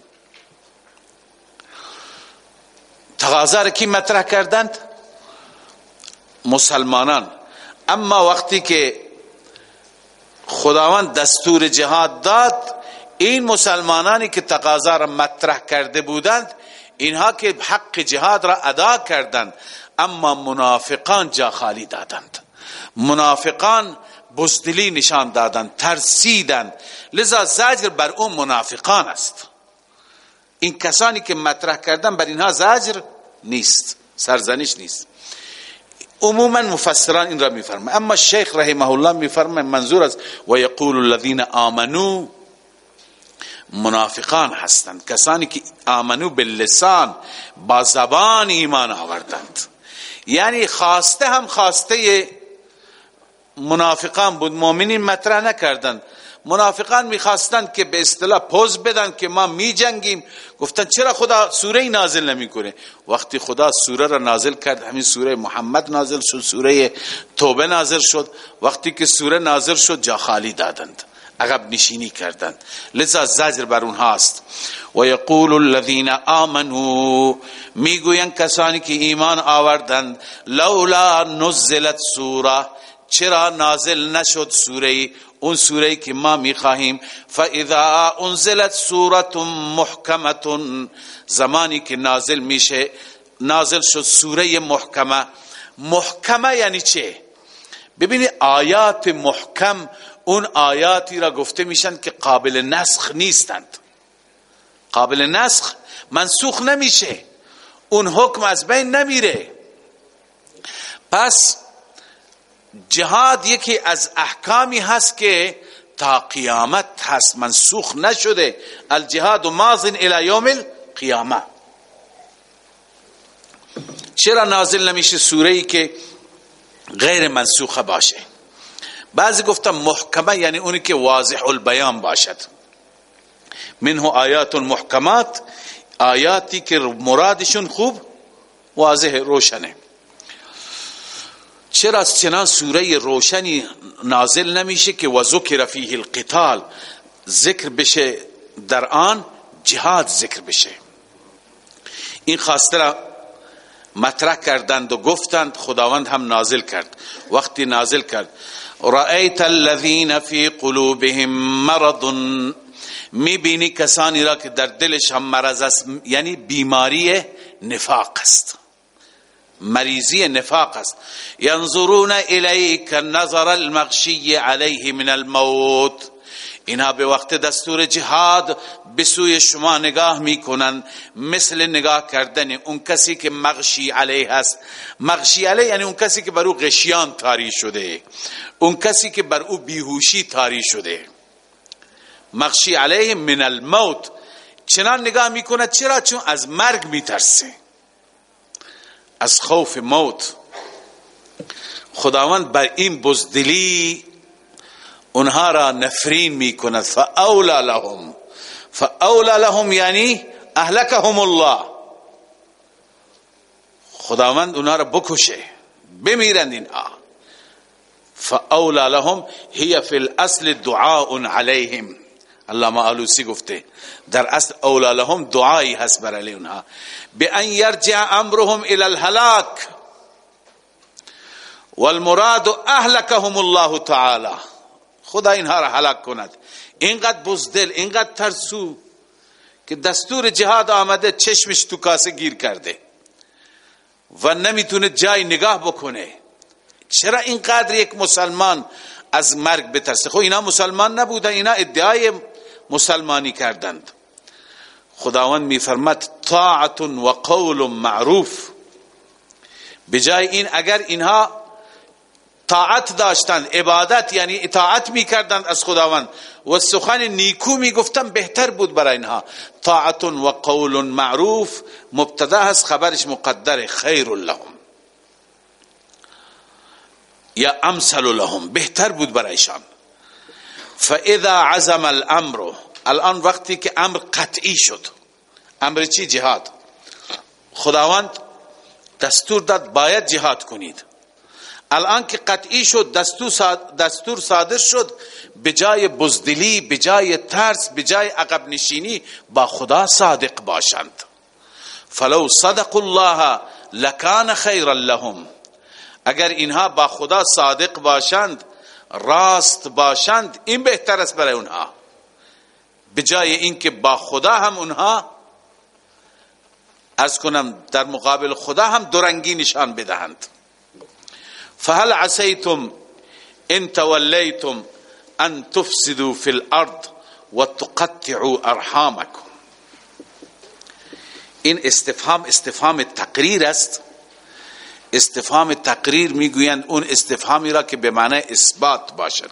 تقاضا را کی مطرح کردند؟ مسلمانان. اما وقتی که خداوند دستور جهاد داد. این مسلمانانی که تقاضا را مطرح کرده بودند اینها که حق جهاد را ادا کردند اما منافقان جا خالی دادند. منافقان بزدلی نشان دادند ترسیدند. لذا زجر بر اون منافقان است. این کسانی که مطرح کردن بر اینها زجر نیست سرزنش نیست. عموما مفسران این را میفرمایند. اما شیخ رحمه الله میفرمایند منظور از و یقول الذين آمنو منافقان هستند. کسانی که آمنو باللسان با زبان ایمان آوردند. یعنی خواسته هم خواسته منافقان بود. مؤمنین مطرح نکردند. منافقان می‌خواستند که به اصطلاح پوز بدن که ما می جنگیم گفتن چرا خدا سوره نازل نمی‌کنه؟ وقتی خدا سوره را نازل کرد همین سوره محمد نازل شد سوره توبه نازل شد. وقتی که سوره نازل شد جا خالی دادند. عقب نشینی کردند. لذا زجر بر اونهاست و یقول الذین آمنوا می‌گوین کسانی که ایمان آوردند لولا نزلت سوره چرا نازل نشد سوره اون سوره که ما می‌خواهیم. فاذا انزلت سوره محکمه زمانی که نازل میشه نازل شد سوره محکمه. محکمه یعنی چه؟ ببینید آیات محکم اون آیاتی را گفته میشن که قابل نسخ نیستند. قابل نسخ منسوخ نمیشه. اون حکم از بین نمیره. پس جهاد یکی از احکامی هست که تا قیامت هست منسوخ نشده. الجهاد ماض الى یوم القیامه چرا نازل نمیشه سوره ای که غیر منسوخه باشه؟ بعضی گفتم محکمه یعنی اونی که واضح البیان باشد. منه آیات محکمات آیاتی که مرادشون خوب واضح روشنه. چرا چنان سوره روشنی نازل نمیشه که و ذکر فیه القتال؟ ذکر بشه در آن جهاد ذکر بشه. این خاصه مطرح کردند و گفتند خداوند هم نازل کرد. وقتی نازل کرد رأیت الذین فی قلوبهم مرض. می‌بینی کسانی را که در دلش هم مرض است یعنی بیماری نفاق است. مریضی نفاق است. ینظرون الیک نظر المغشی علیه من الموت. اینها به وقت دستور جهاد به سوی شما نگاه می‌کنن مثل نگاه کردن اون کسی که مغشی علیه هست مغشی علیه یعنی اون کسی که بر او غشیان تاری شده. اون کسی که بر او بیهوشی تاری شده. مغشی علیه من الموت. چنان نگاه می‌کنه چرا؟ چون از مرگ میترسه. از خوف موت. خداوند بر این بزدلی اونها را نفرین می‌کند. فاولا لهم. فاولا لهم یعنی اهلکهم الله. خداوند اونها را بکشه. بمیرند اینها. فاولا لهم. هي فی الاصل دعاء علیهم. علامه آلوسی گفته در اصل اولا لهم دعایی هست برای اونها. ان یرجع امرهم الى الهلاك والمراد اهلكهم الله تعالی. خدا اینها را هلاک کند. اینقدر بزدل اینقدر ترسو که دستور جهاد آمده چشمش تو کاسه گیر کرده و نمی‌تونه جای نگاه بکنه. چرا اینقدر یک مسلمان از مرگ بترسه؟ خب اینا مسلمان نبودن اینا ادعای مسلمانی کردند. خداوند میفرمد طاعت و قول معروف. بجای این اگر اینها طاعت داشتند عبادت یعنی اطاعت می‌کردند از خداوند و سخن نیکو می‌گفتند بهتر بود برای اینها. طاعت و قول معروف مبتدا هست خبرش مقدر خیر لهم. یا امثل لهم بهتر بود برایشان. فاذا عزم الامر الان وقتی که امر قطعی شد. امر چی؟ جهاد. خداوند دستور داد باید جهاد کنید. الان که قطعی شد دستور صادر شد به جای بزدلی به جای ترس به جای عقب نشینی با خدا صادق باشند. فلو صدق الله لکان خیرا لهم. اگر اینها با خدا صادق باشند راست باشند این بهتر است برای اونها. به جای اینکه با خدا هم اونها از کنم در مقابل خدا هم درنگی نشان بدهند. فهل عسیتم ان تولیتم ان تفسدوا في الارض وتقطعوا ارحامكم این استفهام استفهام تقریر است. استفهام تقریر می‌گویند اون استفهامی را که به معنی اثبات باشد.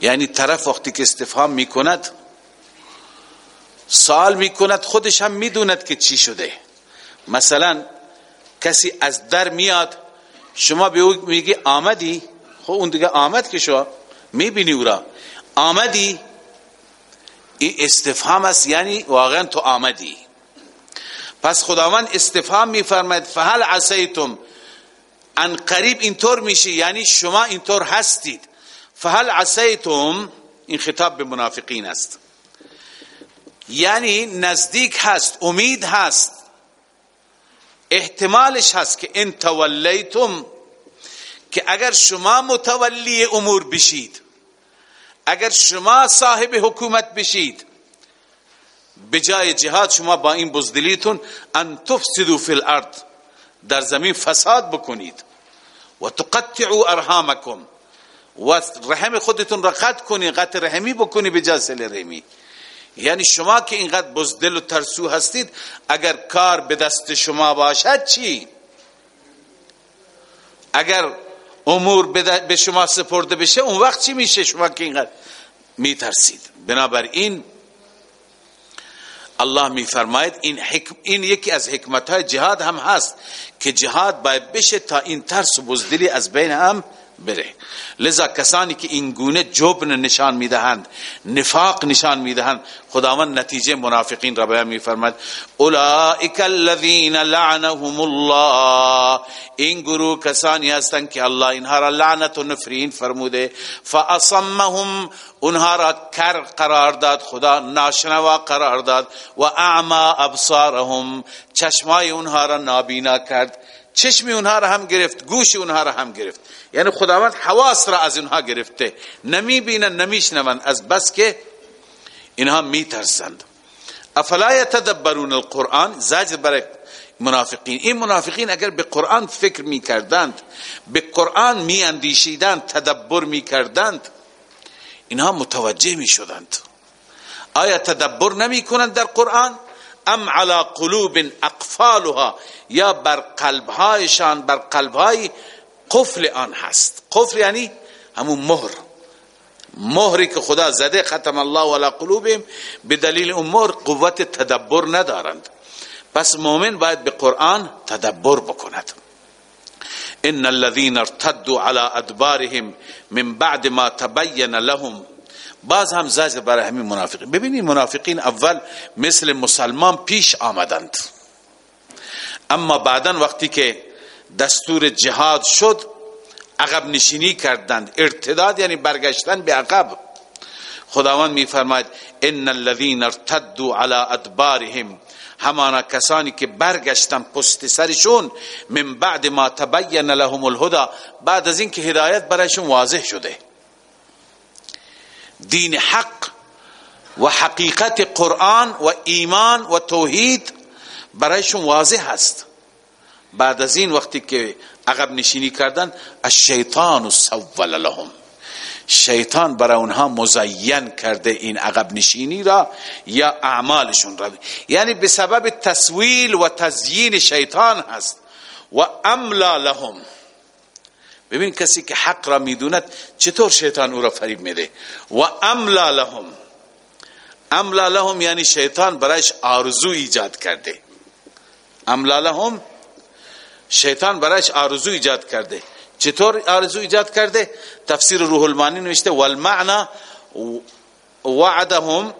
یعنی طرف وقتی که استفهام می‌کند سوال می‌کند خودش هم می‌دوند که چی شده. مثلا کسی از در میاد شما به او میگی آمدی؟ خب اون دیگه آمد که شما می‌بینی او را. آمدی؟ این استفهام است یعنی واقعا تو آمدی. پس خداوند استفهام میفرماید فهل عسیتم ان قریب اینطور میشه یعنی شما اینطور هستید. فهل عسیتم این خطاب به منافقین است. یعنی نزدیک هست امید هست. احتمالش هست که ان تولیتم که اگر شما متولی امور بشید اگر شما صاحب حکومت بشید به جهاد شما با این بزدلیتون ان تفسدوا فی الارض. در زمین فساد بکنید. و تقطعوا ارحامکم. و رحم خودتون را قطع کنی قطع رحمی بکنی به جای رحمی. یعنی شما که اینقدر بزدل و ترسو هستید اگر کار به دست شما باشد چی؟ اگر امور به شما سپرده بشه اون وقت چی میشه شما که اینقدر میترسید؟ بنابراین الله میفرماید این, این یکی از حکمت های جهاد هم هست که جهاد باید بشه تا این ترس و بزدلی از بین هم بره. لذا کسانی که این گونه جبن نشان می‌دهند نفاق نشان می‌دهند خداوند نتیجه منافقین را بیان میفرماید. اولئک الذین لعنهم الله. این گروه کسانی هستند که الله اینها را لعنت و نفرین فرموده. فاصمهم اونها را کر قرار داد خدا ناشنوا قرار داد. و اعما ابصارهم چشمای اونها را نابینا کرد. چشم اونها را هم گرفت گوش اونها را هم گرفت. یعنی خداوند حواس را از اونها گرفته. نمی بینن نمیشنوند از بس که اینها میترسند. افلا یتدبرون القرآن؟ زجر برای منافقین. این منافقین اگر به قرآن فکر می‌کردند به قرآن می اندیشیدند تدبر می‌کردند اینها متوجه می‌شدند. آیا تدبر نمی کنند در قرآن؟ ام على قلوب اقفالها یا بر قلبهایشان بر قلبهای قفل آن هست. قفل یعنی همون مهر. مهری که خدا زده ختم الله علی قلوبهم به دلیل اون مهر قوت تدبر ندارند. پس مؤمن باید به قرآن تدبر بکند. ان الذين ارتدوا على ادبارهم من بعد ما تبين لهم باز هم زجر برای همین منافقین. ببینید منافقین اول مثل مسلمان پیش آمدند. اما بعدا وقتی که دستور جهاد شد عقب نشینی کردند. ارتداد یعنی برگشتن به عقب. خداوند میفرماید ان الذين ارتدوا على ادبارهم. همانا کسانی که برگشتن پشت سرشون من بعد ما تبین لهم الهدى. بعد از اینکه هدایت برایشون واضح شده. دین حق و حقیقت قرآن و ایمان و توحید برایشون واضح هست. بعد از این وقتی که عقب نشینی کردن الشیطان سول لهم. شیطان برای اونها مزین کرده این عقب نشینی را یا اعمالشون را. یعنی به سبب تسویل و تزیین شیطان هست. و املا لهم. ببین کسی که حق را می‌دوند چطور شیطان او را فریب میده؟ و املا لهم. املا لهم یعنی شیطان برایش آرزو ایجاد کرده. املا لهم شیطان برایش آرزو ایجاد کرده. چطور آرزو ایجاد کرده؟ تفسیر روح المانی نوشته والمعنى وعدهم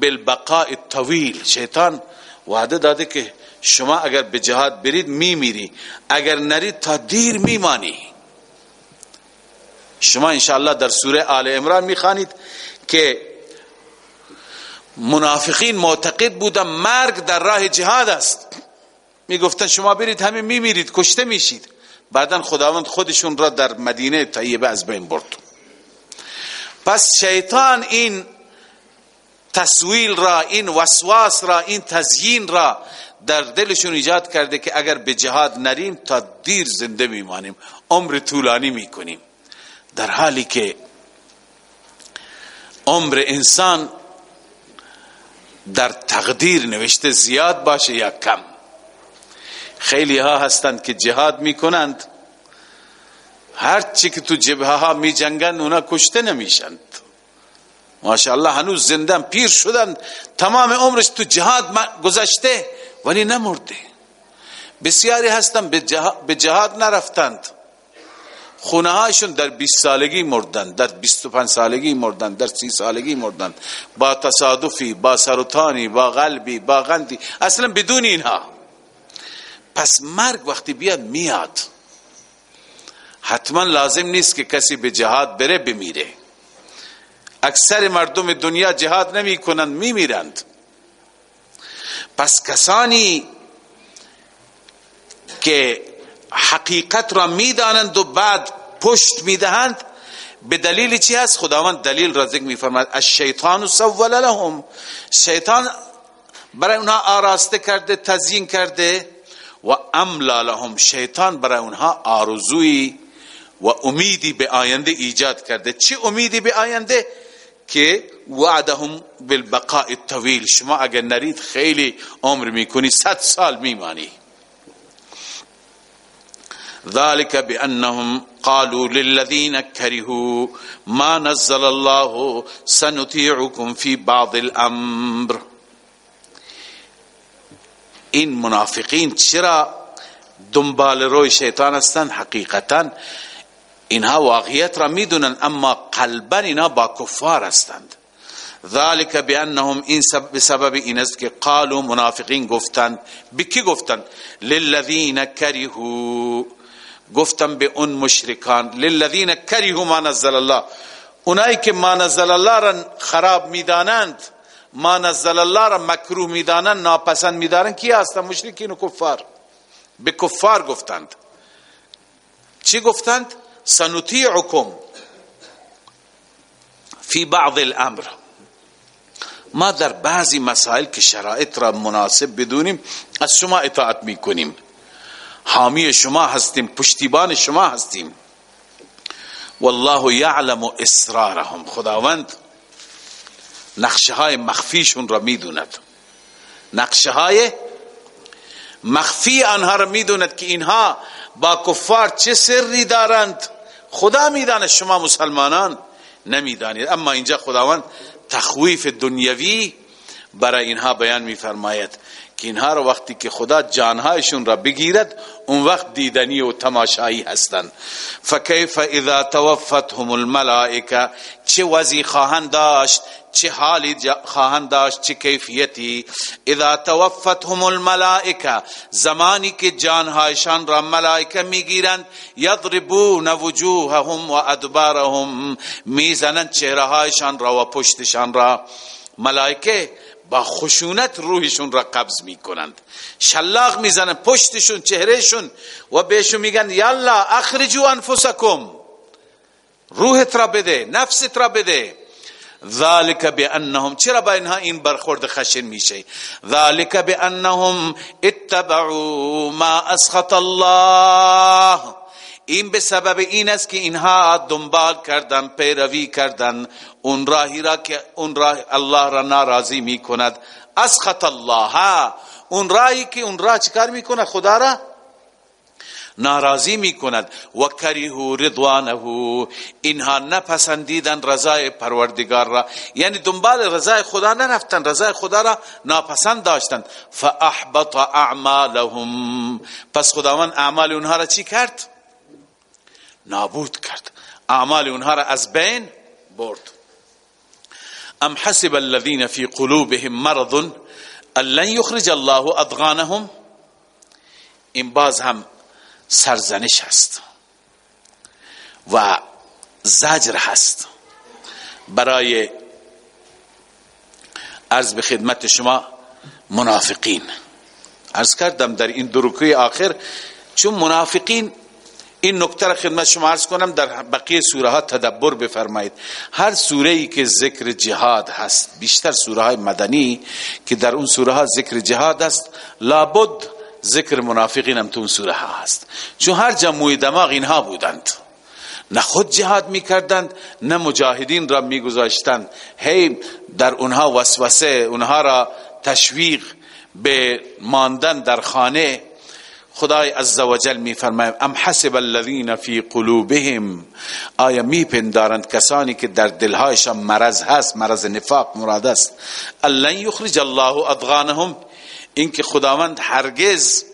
بالبقاء الطویل. شیطان وعده داده که شما اگر به جهاد برید میمیری. اگر نرید تا دیر میمانی. شما انشاءالله در سوره آل عمران می‌خوانید که منافقین معتقد بودن مرگ در راه جهاد است. می‌گفتن شما برید همین میمیرید کشته میشید. بعدا خداوند خودشون را در مدینه طیبه از بین برد. پس شیطان این تسویل را این وسواس را این تزیین را در دلشون ایجاد کرده که اگر به جهاد نریم تا دیر زنده میمانیم عمر طولانی می‌کنیم. در حالی که عمر انسان در تقدیر نوشته زیاد باشه یا کم. خیلی ها هستند که جهاد می‌کنند. هر چی که تو جبهه ها می جنگند اونا کشته نمیشند ماشاءالله هنوز زندن پیر شدند. تمام عمرش تو جهاد گذشته ولی نمرده. بسیاری هستند به جهاد نرفتند. خونه هاشون در 20 سالگی مردند در 25 سالگی مردند در 30 سالگی مردند با تصادفی با سرطانی با قلبی با غندی اصلا بدون اینها. پس مرگ وقتی بیاد میاد. حتما لازم نیست که کسی به جهاد بره بمیره. اکثر مردم دنیا جهاد نمی کنند می میرند پس کسانی که حقیقت را می‌دانند و بعد پشت می‌دهند. به دلیل چی هست؟ خداوند دلیل را ذکر میفرماید. الشیطان سول لهم. شیطان برای اونها آراسته کرده تزیین کرده و املا لهم. شیطان برای اونها آرزوی و امیدی به آینده ایجاد کرده. چی امیدی به آینده؟ که وعدهم بالبقاء الطویل. شما اگر نرید خیلی عمر می‌کنی صد سال میمانی. ذلك بأنهم قالوا للذين كرهوا ما نزل الله سنطيعكم في بعض الأمر. این منافقین چرا دنبال روی شیطان هستند حقیقتا اینها واقعیت را میدونن اما قلبا اینها با کفار هستند. ذالک بأنهم این بسبب این است که قالوا منافقین گفتند بکی گفتند للذین کرهوا گفتم به اون مشرکان للذین کرهوا ما نزل الله. اونایی که ما نزل الله را خراب می‌دانند ما نزل الله را مکروه می‌دانند ناپسند میدارند کی هستند مشرکین و کفار. به کفار گفتند. چی گفتند؟ سنطیعکم فی بعض الامر. ما در بعضی مسائل که شرایط را مناسب بدونیم از شما اطاعت می‌کنیم. حامی شما هستیم پشتیبان شما هستیم. والله یعلم اسرارهم. خداوند نقشه های مخفیشون را می‌دوند. نقشه های مخفی آنها را می‌دوند که اینها با کفار چه سری دارند؟ خدا می‌داند شما مسلمانان نمی‌دانید. اما اینجا خداوند تخویف دنیوی برای اینها بیان میفرماید. که اینها را وقتی که خدا جانهایشون را بگیرد اون وقت دیدنی و تماشایی هستند فکیف اذا توفتهم الملائکه چه وضعی خواهند داشت چه حالی خواهند داشت چه کیفیتی. اذا توفتهم الملائکه زمانی که جانهایشان را ملائکه می‌گیرند یضربون وجوههم و ادبارهم می‌زنند چهرهایشان را و پشتشان را. ملائکه با خشونت روحشون را قبض می‌کنند. شلاق می‌زنن پشتشون چهرهشون و بهشون میگن یالا اخرجو انفسکم. روحت را بده نفست را بده. ذالک بانهم چرا با اینها این برخورد خشن میشه؟ ذالک بانهم اتبعوا ما اسخط الله. این به سبب این است که اینها دنبال کردن پیروی کردن. اون راهی را که اون راه الله را ناراضی می کند اسخط الله. اون راهی که اون راه چکار می کند خدا را ناراضی می کند و کریه رضوانه. اینها نپسندیدن رضای پروردگار را. یعنی دنبال رضای خدا نرفتن. رضای خدا را ناپسند داشتند فاحبط اعمالهم. پس خداوند اعمال اونها را چی کرد؟ نابود کرد. اعمال اونها را از بین برد. ام حسب الذين في قلوبهم مرض لن يخرج الله اضغانهم این باز هم سرزنش هست و زجر هست. برای عرض به خدمت شما منافقین. عرض کردم در این دروکوی آخر چون منافقین این نکته را خدمت شما عرض کنم در بقیه سوره ها تدبر بفرمایید. هر سوره ای که ذکر جهاد هست بیشتر سوره های مدنی که در اون سوره ها ذکر جهاد هست لابد ذکر منافقین هم تو اون سوره ها هست. چون هر جمعوی دماغ اینها بودند. نه خود جهاد می‌کردند نه مجاهدین را میگذاشتند. هی در اونها وسوسه اونها را تشویق به ماندن در خانه خدای عزوجل می فرماید ام حسب الذين في قلوبهم؟ آیا می پندارند کسانی که در دلهایشان مرض هست مرض نفاق مراد است؟ لن یخرج الله اضغانهم؟ اینکه خداوند هرگز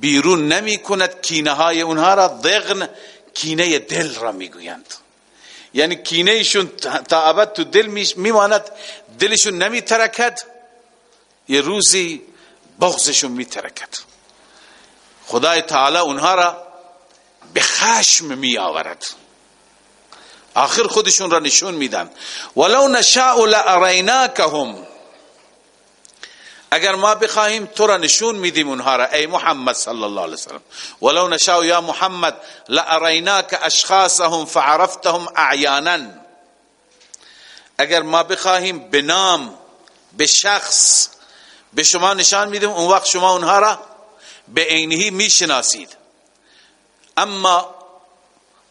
بیرون نمی کند کینه های اونها را ضغن کینه دل را می‌گویند. یعنی کینه ایشون تا ابد تو دل میماند دلشون نمی ترکد یه روزی بغزشون می ترکد خدای تعالی اونها را به خشم می آورد آخر خودشون را نشون میدن. ولو نشاء لاریناکهم اگر ما بخواهیم تو را نشون میدیم اونها را ای محمد صلی الله علیه وسلم. ولو نشاء یا محمد لاریناک اشخاصهم فعرفتهم اعیانا. اگر ما بخواهیم به نام به شخص به شما نشان میدیم اون وقت شما اونها را به عینهی می‌شناسید. اما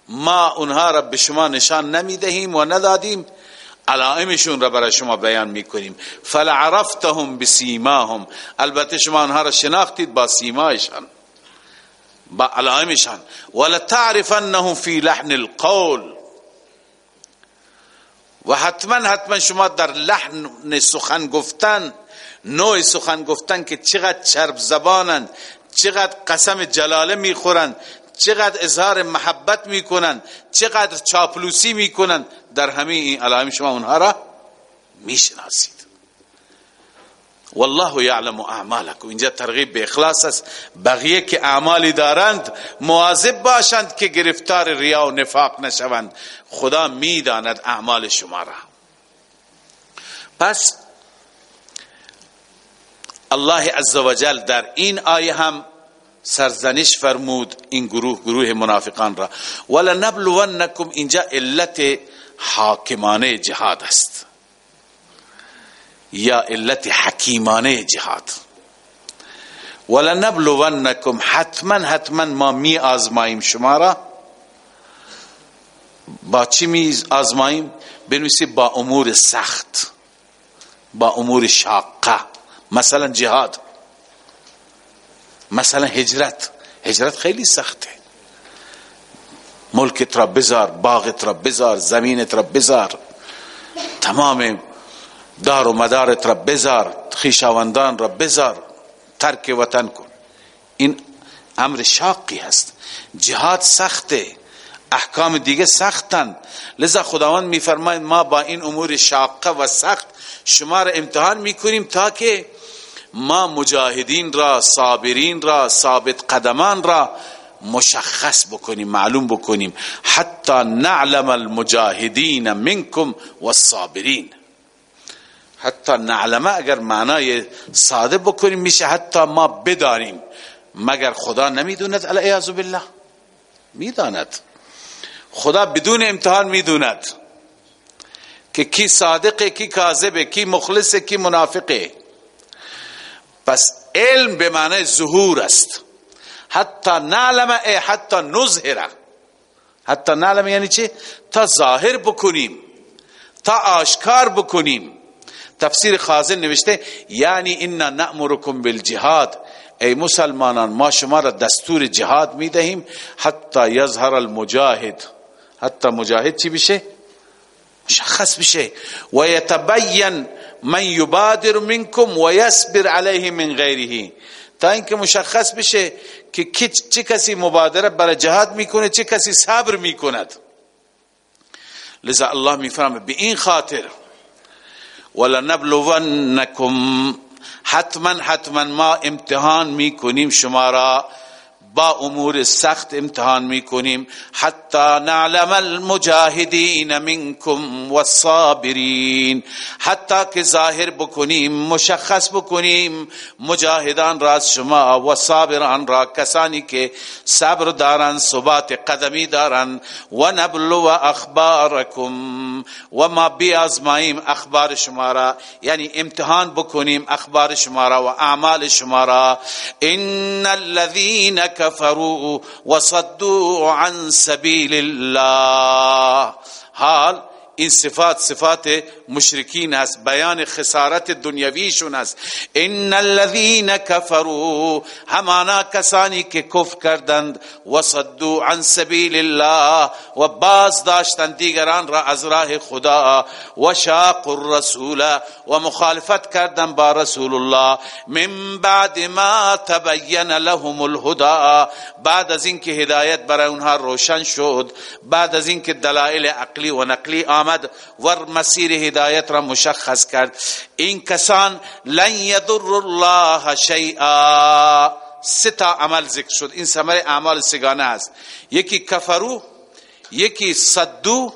ما اونها را به شما نشان نمی‌دهیم و ندادیم. علائمشون را برای شما بیان می‌کنیم. فلعرفتهم بسیماهم. البته شما اونها را شناختید با سیمایشان. با علائمشان. ولتعرفنهم فی لحن القول. و حتما حتما شما در لحن سخن گفتن نوع سخن گفتن که چقدر چرب زبانند چقدر قسم جلاله می‌خورند چقدر اظهار محبت می‌کنند چقدر چاپلوسی می‌کنند در همه این علائم شما اونها را می‌شناسید. والله یعلم اعمالکم. اینجا ترغیب به اخلاص است. بقیه که اعمالی دارند مواظب باشند که گرفتار ریا و نفاق نشوند. خدا می‌داند اعمال شما را. پس الله عزوجل در این آیه هم سرزنش فرمود این گروه گروه منافقان را. ولنبلونکم اینجا علت حاکمانه جهاد است. یا علت حکیمانه جهاد. ولنبلونکم حتما حتما ما می آزماییم شما را. با چی می آزماییم؟ بنویسی با امور سخت با امور شاقه. مثلا جهاد مثلا هجرت. هجرت خیلی سخته. ملکت را بزار باغت را بزار زمینت را بزار تمام دار و مدارت را بزار خیشاوندان را بزار ترک وطن کن. این امر شاقی هست. جهاد سخته. احکام دیگه سختن. لذا خداوند میفرماید ما با این امور شاقه و سخت شما را امتحان می‌کنیم تا که ما مجاهدین را صابرین را ثابت قدمان را مشخص بکنیم معلوم بکنیم. حتی نعلم المجاهدین منکم والصابرین. حتی نعلمه اگر معنای ساده بکنیم میشه حتی ما بدانیم. مگر خدا نمی‌دوند؟ العیاذ بالله. می‌داند. خدا بدون امتحان می‌دوند. که کی صادقه کی کاذبه کی مخلصه کی منافقه. پس علم به معنی ظهور است. حتی نعلم ای حتی نظهره حتی نعلم یعنی چه تا ظاهر بکنیم تا آشکار بکنیم. تفسیر خازن نوشته یعنی انا نأمرکم بالجهاد. ای مسلمانان ما شما را دستور جهاد می دهیم حتی یظهر المجاهد. حتی مجاهد چی بشه مشخص بشه و یتبین من یبادر منکم و یصبر علیه من غیره. تا اینکه مشخص بشه که چه کسی مبادره برای جهاد می‌کنه چه کسی صبر می‌کند. لذا الله میفرمه به این خاطر ولنبلونکم حتما حتما ما امتحان می‌کنیم شما را با امور سخت امتحان می‌کنیم. حتی نعلم المجاهدین منکم والصابرین. حتی که ظاهر بکنیم مشخص بکنیم مجاهدان را شما و صابران را کسانی که صبر دارن ثبات قدمی دارن و نبلو اخبارکم. و ما بیازماییم اخبار شما را. یعنی امتحان بکنیم اخبار شما را و اعمال شما را. ان الذين كفروا وصدوا عن سبيل الله. حال این صفات صفات مشرکین است بیان خسارت دنیویشون است ان الذين كفروا همانا کسانی که کفر کردند و صدوا عن سبیل الله و باز داشتند دیگران را از راه خدا و شاق الرسول و مخالفت کردند با رسول الله. من بعد ما تبین لهم الهدى. بعد از اینکه هدایت برای اونها روشن شد بعد از اینکه دلائل عقلی و نقلی آمد. و مسیر هدایت را مشخص کرد. این کسان لن یضر الله شیئا. ستا عمل ذکر شد. این ثمره اعمال سگانه است. یکی کفرو یکی صدو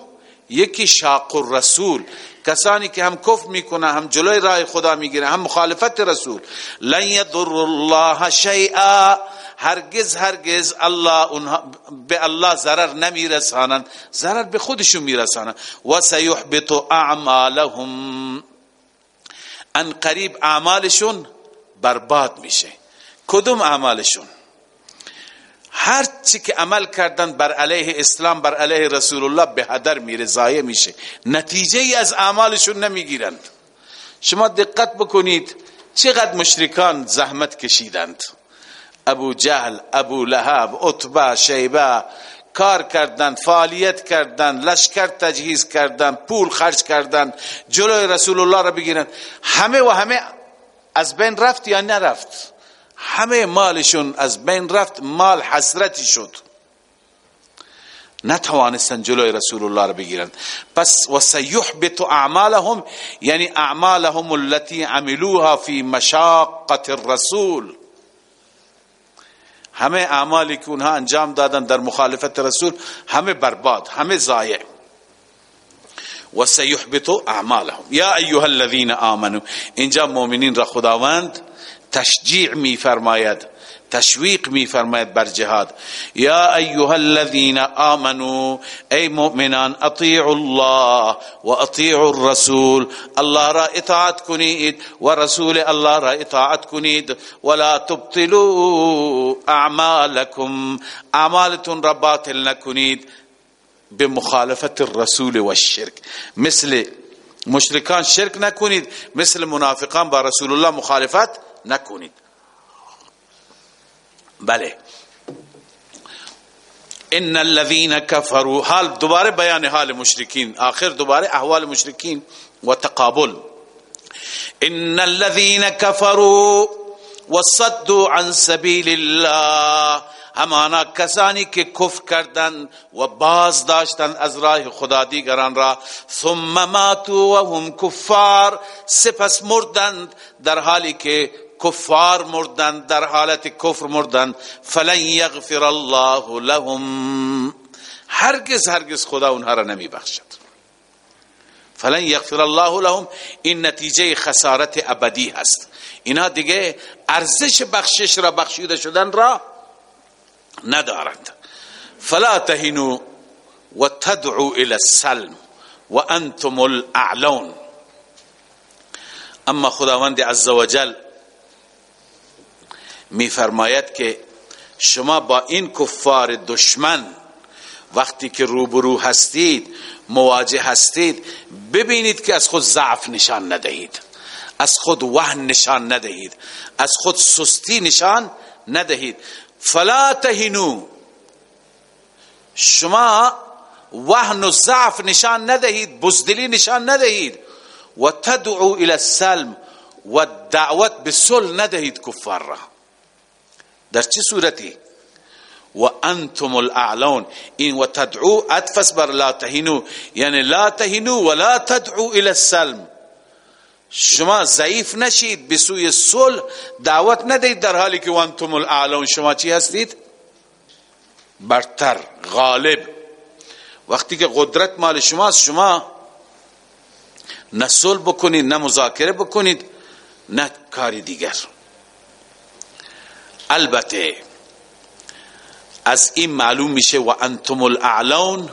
یکی شاق الرسول کسانی که هم کفر می‌کنه هم جلوی راه خدا می‌گیره هم مخالفت رسول. لن یضر الله شیئا. هرگز هرگز الله اونها به الله ضرر نمیرسانند. ضرر به خودشون میرسانند. و سیحبط اعمالهم. ان قریب اعمالشون برباد میشه. کدوم اعمالشون؟ هر چی که عمل کردن بر علیه اسلام بر علیه رسول الله به هدر میره ضایع میشه. نتیجه ای از اعمالشون نمی‌گیرند. شما دقت بکنید چقدر مشرکان زحمت کشیدند. ابو جهل ابو لهب عتبه شیبه کار کردند فعالیت کردند لشکر تجهیز کردند پول خرج کردند جلوی رسول الله را بگیرند همه و همه از بین رفت یا نرفت؟ همه مالشون از بین رفت مال حسرتی شد. نتوانستن جلوی رسول الله را بگیرن. پس و سیحبط اعمالهم یعنی اعمالهم التي عملوها فی مشاقت الرسول. همه اعمالی که اونها انجام دادن در مخالفت رسول همه برباد همه ضایع و سیحبط اعمالهم یا ایها الذين آمنوا اینجا مؤمنین را خداوند تشجیع می فرماید تشویق می فرماید بر جهاد. یا ایها الذين آمنوا ای مؤمنان اطیعوا الله و اطیعوا الرسول. الله را اطاعت کنید و رسول الله را اطاعت کنید. ولا تبطلوا اعمالكم اعمالتون را باطل نکنید. به مخالفت الرسول و الشرک. مثل مشرکان شرک نکنید. مثل منافقان با رسول الله مخالفت نکنید. بله ان الذين كفروا حال دوباره بیان حال مشرکین آخر دوباره احوال مشرکین و تقابل۔ ان الذين كفروا وصدوا عن سبيل الله همانا کسانی که کفر کردند و باز داشتن از راه خدا دیگران را۔ ثم ماتوا و هم کفار سپس مردند در حالی که کفار مردن در حالت کفر مردن فلن یغفر الله لهم هرگز هرگز خدا اونها را نمی بخشد فلن یغفر الله لهم این نتیجه خسارت ابدی هست اینا دیگه ارزش بخشش را بخشیده شدن را ندارند فلا تهنوا و الى السلم و الاعلون اما خداوند عزوجل میفرماید که شما با این کفار دشمن وقتی که روبرو هستید مواجه هستید ببینید که از خود ضعف نشان ندهید از خود وهن نشان ندهید از خود سستی نشان ندهید. فلا تهنو شما وهن و ضعف نشان ندهید بزدلی نشان ندهید. و تدعو الى السلم و دعوت به ندهید کفار را. در چه صورتی؟ و انتم الاعلون. این و تدعو اتفس بر لا تهینو. یعنی لا تهینو و لا تدعو الى السلم. شما ضعیف نشید به سوی صلح دعوت ندهید در حالی که وانتم الاعلون شما چی هستید؟ برتر غالب. وقتی که قدرت مال شماست شما نه صلح بکنید نه مذاکره بکنید نه کاری دیگر. البته از این معلوم میشه و انتم الاعلون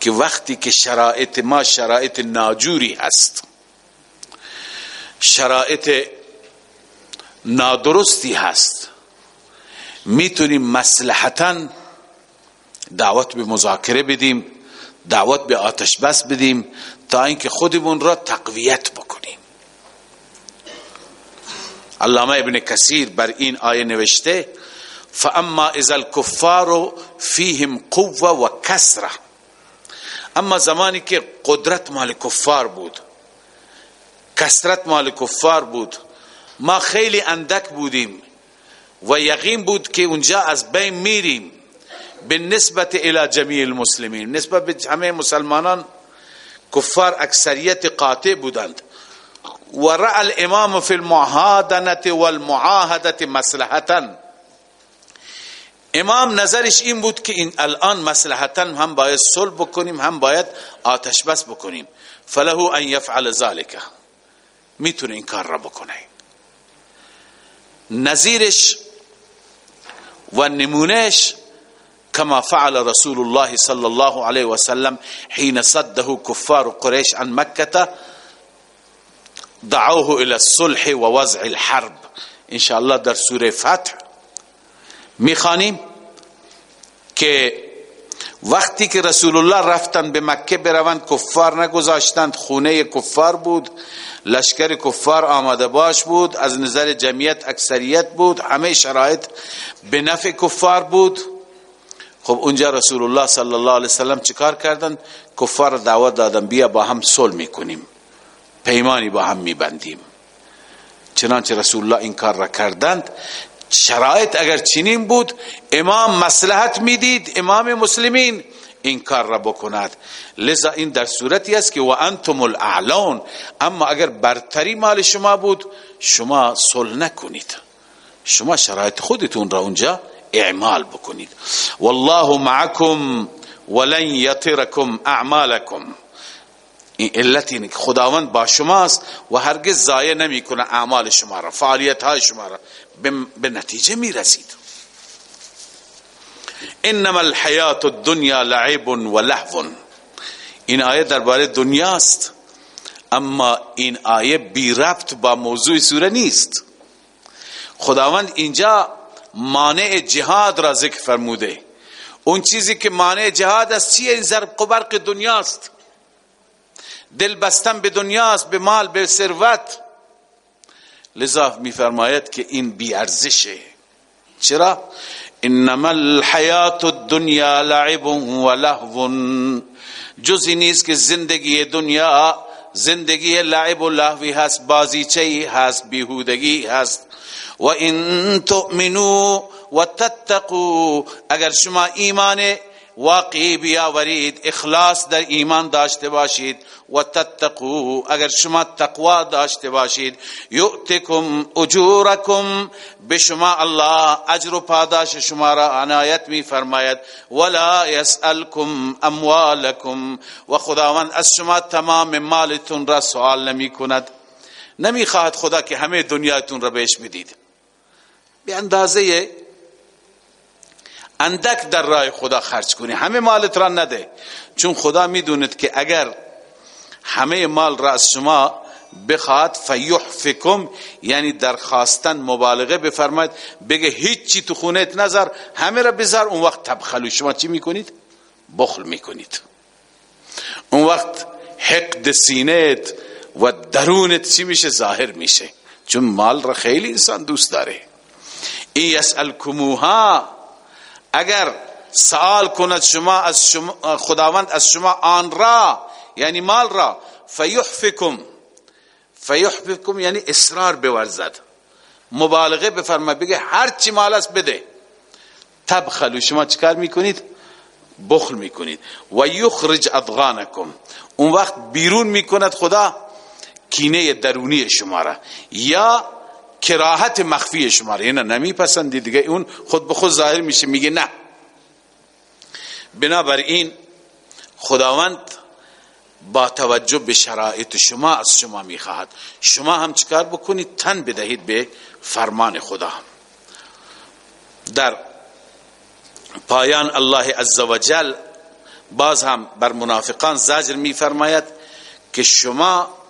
که وقتی که شرایط ما شرایط ناجوری هست شرایط نادرستی هست می‌تونیم مصلحتا دعوت به مذاکره بدیم دعوت به آتش بس بدیم تا اینکه خودمون را تقویت بکنیم. علامه ابن کثیر بر این آیه نوشته فاما اذا الكفار فیهم قوه و کسره اما زمانی که قدرت مال کفار بود کسرت مال کفار بود ما خیلی اندک بودیم و یقین بود که اونجا از بین میریم به نسبت الى جمیع المسلمین. نسبت به همه مسلمانان کفار اکثریت قاطع بودند. و رأى الامام في المعادنه والمعاهده مصلحتا امام نظرش این بود که این الان مصلحتا هم باید صلح بکنیم هم باید آتش بس بکنیم. فله ان يفعل ذلك. می‌تونه این کار را بکنه. نظیرش و نمونهش كما فعل رسول الله صلى الله عليه وسلم حين صده كفار قريش عن مكة دعوه الى الصلح و وضع الحرب. انشاءالله در سوره فتح می‌خوانیم که وقتی که رسول الله رفتن به مکه بروند کفار نگذاشتند. خونه کفار بود لشکر کفار آمده باش بود از نظر جمعیت اکثریت بود همه شرایط به نفع کفار بود. خب اونجا رسول الله صلی الله علیه وسلم چیکار کردند؟ کفار دعوت دادن بیا با هم صلح می‌کنیم. پیمانی با هم میبندیم. چنانچه رسول الله این کار را کردند شرایط اگر چنین بود امام مسلحت می‌دید امام مسلمین این کار را بکند. لذا این در صورتی است که و انتم الاعلون. اما اگر برتری مال شما بود شما صلح نکنید. شما شرایط خودتون را اونجا اعمال بکنید. والله معکم ولن یطرکم اعمالکم. این علتی خداوند با شماست و هرگز ضایع نمی‌کنه اعمال شما را فعالیت های شما را به نتیجه می‌رسید. انما الحیات الدنیا لعب و لهو. این آیه درباره دنیاست اما این آیه بی ربط با موضوع سوره نیست. خداوند اینجا مانع جهاد را ذکر فرموده. اون چیزی که مانع جهاد است چیه؟ این زرق و برق دنیاست. دل بستن به دنیاست به مال به ثروت. لذا میفرماید که این بی ارزشه چرا؟ انما الحیات الدنیا لعب و لهو. جزی نیست که زندگی دنیا زندگی لعب و لهوی هست بازیچه هست بیهودگی هست. و این تؤمنو و تتقو اگر شما ایمان واقعی بیاورید اخلاص در ایمان داشته باشید و تتقو اگر شما تقوا داشته باشید یؤتکم اجورکم به شما الله اجر و پاداش شما را عنایت می فرماید ولا یسألکم اموالکم و خداوند از شما تمام مالتون را سوال نمی کند نمی خواهد خدا که همه دنیاتون را بهش بدید. به اندازه اندک در راه خدا خرج کنی. همه مالت را نده. چون خدا می‌دوند که اگر همه مال را از شما بخواد فیحفکم یعنی درخواستن مبالغه بفرماید بگه هیچی تو خونت نظر همه را بذار. اون وقت تبخلو شما چی می‌کنید؟ بخل می‌کنید. اون وقت حقد سینت و درونت چی میشه؟ ظاهر میشه. چون مال را خیلی انسان دوست داره. ای یسألکموها اگر سوال کند شما از شما خداوند از شما آن را یعنی مال را فیحفکم. فیحفکم یعنی اصرار بورزد. مبالغه بفرما بگه هر چی مال است بده. تبخلو شما چکار می‌کنید؟ بخل می‌کنید. و یخرج اضغانکم. اون وقت بیرون می‌کند خدا کینه درونی شما را. یا کراهت مخفی شما را نمیپسندید دیگه. اون خود به خود ظاهر میشه میگه نه. بنابراین خداوند با توجه به شرایط شما از شما می‌خواهد. شما هم چکار بکنید؟ تن بدهید به فرمان خدا. در پایان الله عزوجل باز هم بر منافقان زجر میفرماید که شما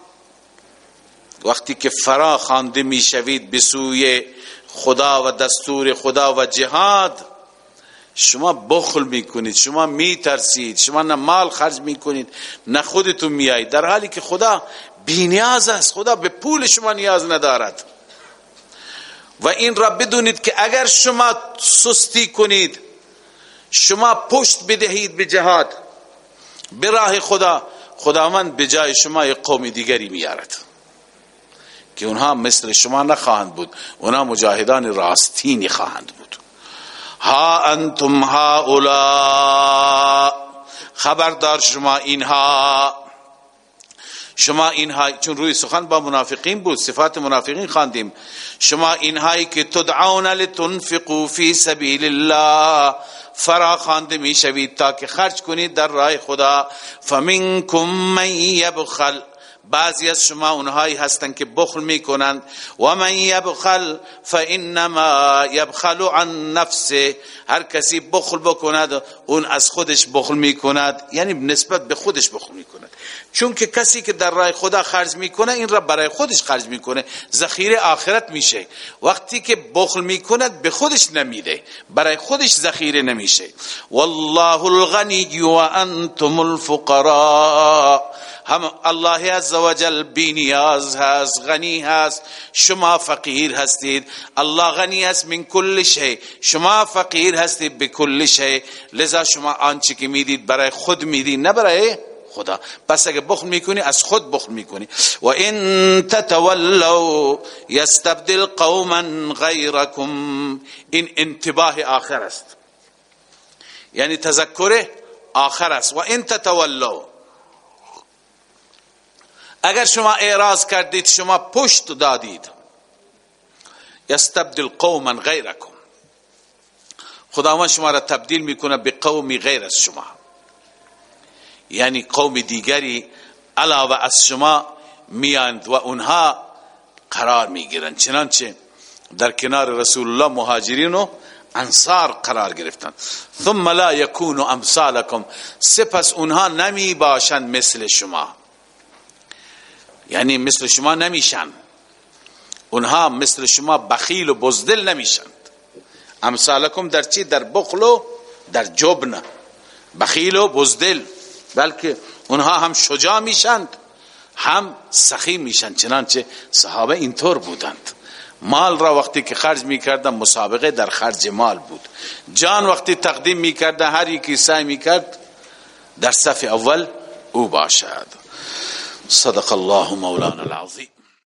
وقتی که فرا خوانده می‌شوید به سوی خدا و دستور خدا و جهاد شما بخل می‌کنید شما میترسید شما نه مال خرج می‌کنید نه خودتون میایید در حالی که خدا بینیاز است خدا به پول شما نیاز ندارد. و این را بدونید که اگر شما سستی کنید شما پشت بدهید به جهاد به راه خدا خداوند به جای شما یک قوم دیگری میارد که اونها مثل شما نخواهند بود. اونها مجاهدان راستینی خواهند بود. ها انتم اولا خبردار شما اینها. شما اینها چون روی سخن با منافقین بود صفات منافقین خواندیم. شما اینهایی که تدعون لتنفقوا فی سبیل الله فرا خوانده می شوید تا که خرج کنید در راه خدا. فمنکم من یبخل. بعضی از شما اونهایی هستند که بخل می‌کنند. و من یبخل فانما یبخل عن نفسه. هر کسی بخل بکند اون از خودش بخل می‌کند. یعنی نسبت به خودش بخل می‌کند. چون که کسی که در راه خدا خرج می‌کنه این را برای خودش خرج می‌کنه. ذخیره آخرت میشه. وقتی که بخل می‌کند به خودش نمیده. برای خودش ذخیره نمیشه. والله الغنی و انتم الفقراء. هم الله عزوجل بینیاز هست غنی هست. شما فقیر هستید. الله غنی است من کل شی. شما فقیر هستید به کل شی. لذا شما آنچه که می‌دید برای خود می‌دید نه برای خدا. پس اگه بخل می‌کنی از خود بخل می‌کنی. و این تتولوا یستبدل قوما غیرکم. این انتباه آخر است. یعنی تذکر آخر است. و این تتولوا اگر شما اعراض کردید شما پشت دادید. یستبدل قوما غیرکم. خداوند شما را تبدیل می‌کنه به قومی غیر از شما. یعنی قوم دیگری علاوه از شما میاند و اونها قرار می‌گیرند چنانچه در کنار رسول الله مهاجرین و انصار قرار گرفتند ثم لا یکونو امثالکم. سپس اونها نمی باشند مثل شما. یعنی مثل شما نمیشن. اونها مثل شما بخیل و بزدل نمیشند امثالکم در چی؟ در بخل و در جبن. بخیل و بزدل. بلکه اونها هم شجاع میشند هم سخی میشن. چنانچه صحابه اینطور بودند. مال را وقتی که خرج می‌کردن مسابقه در خرج مال بود. جان وقتی تقدیم می‌کردن هر یکی سعی می‌کرد در صف اول او باشد. صدق الله مولانا العظیم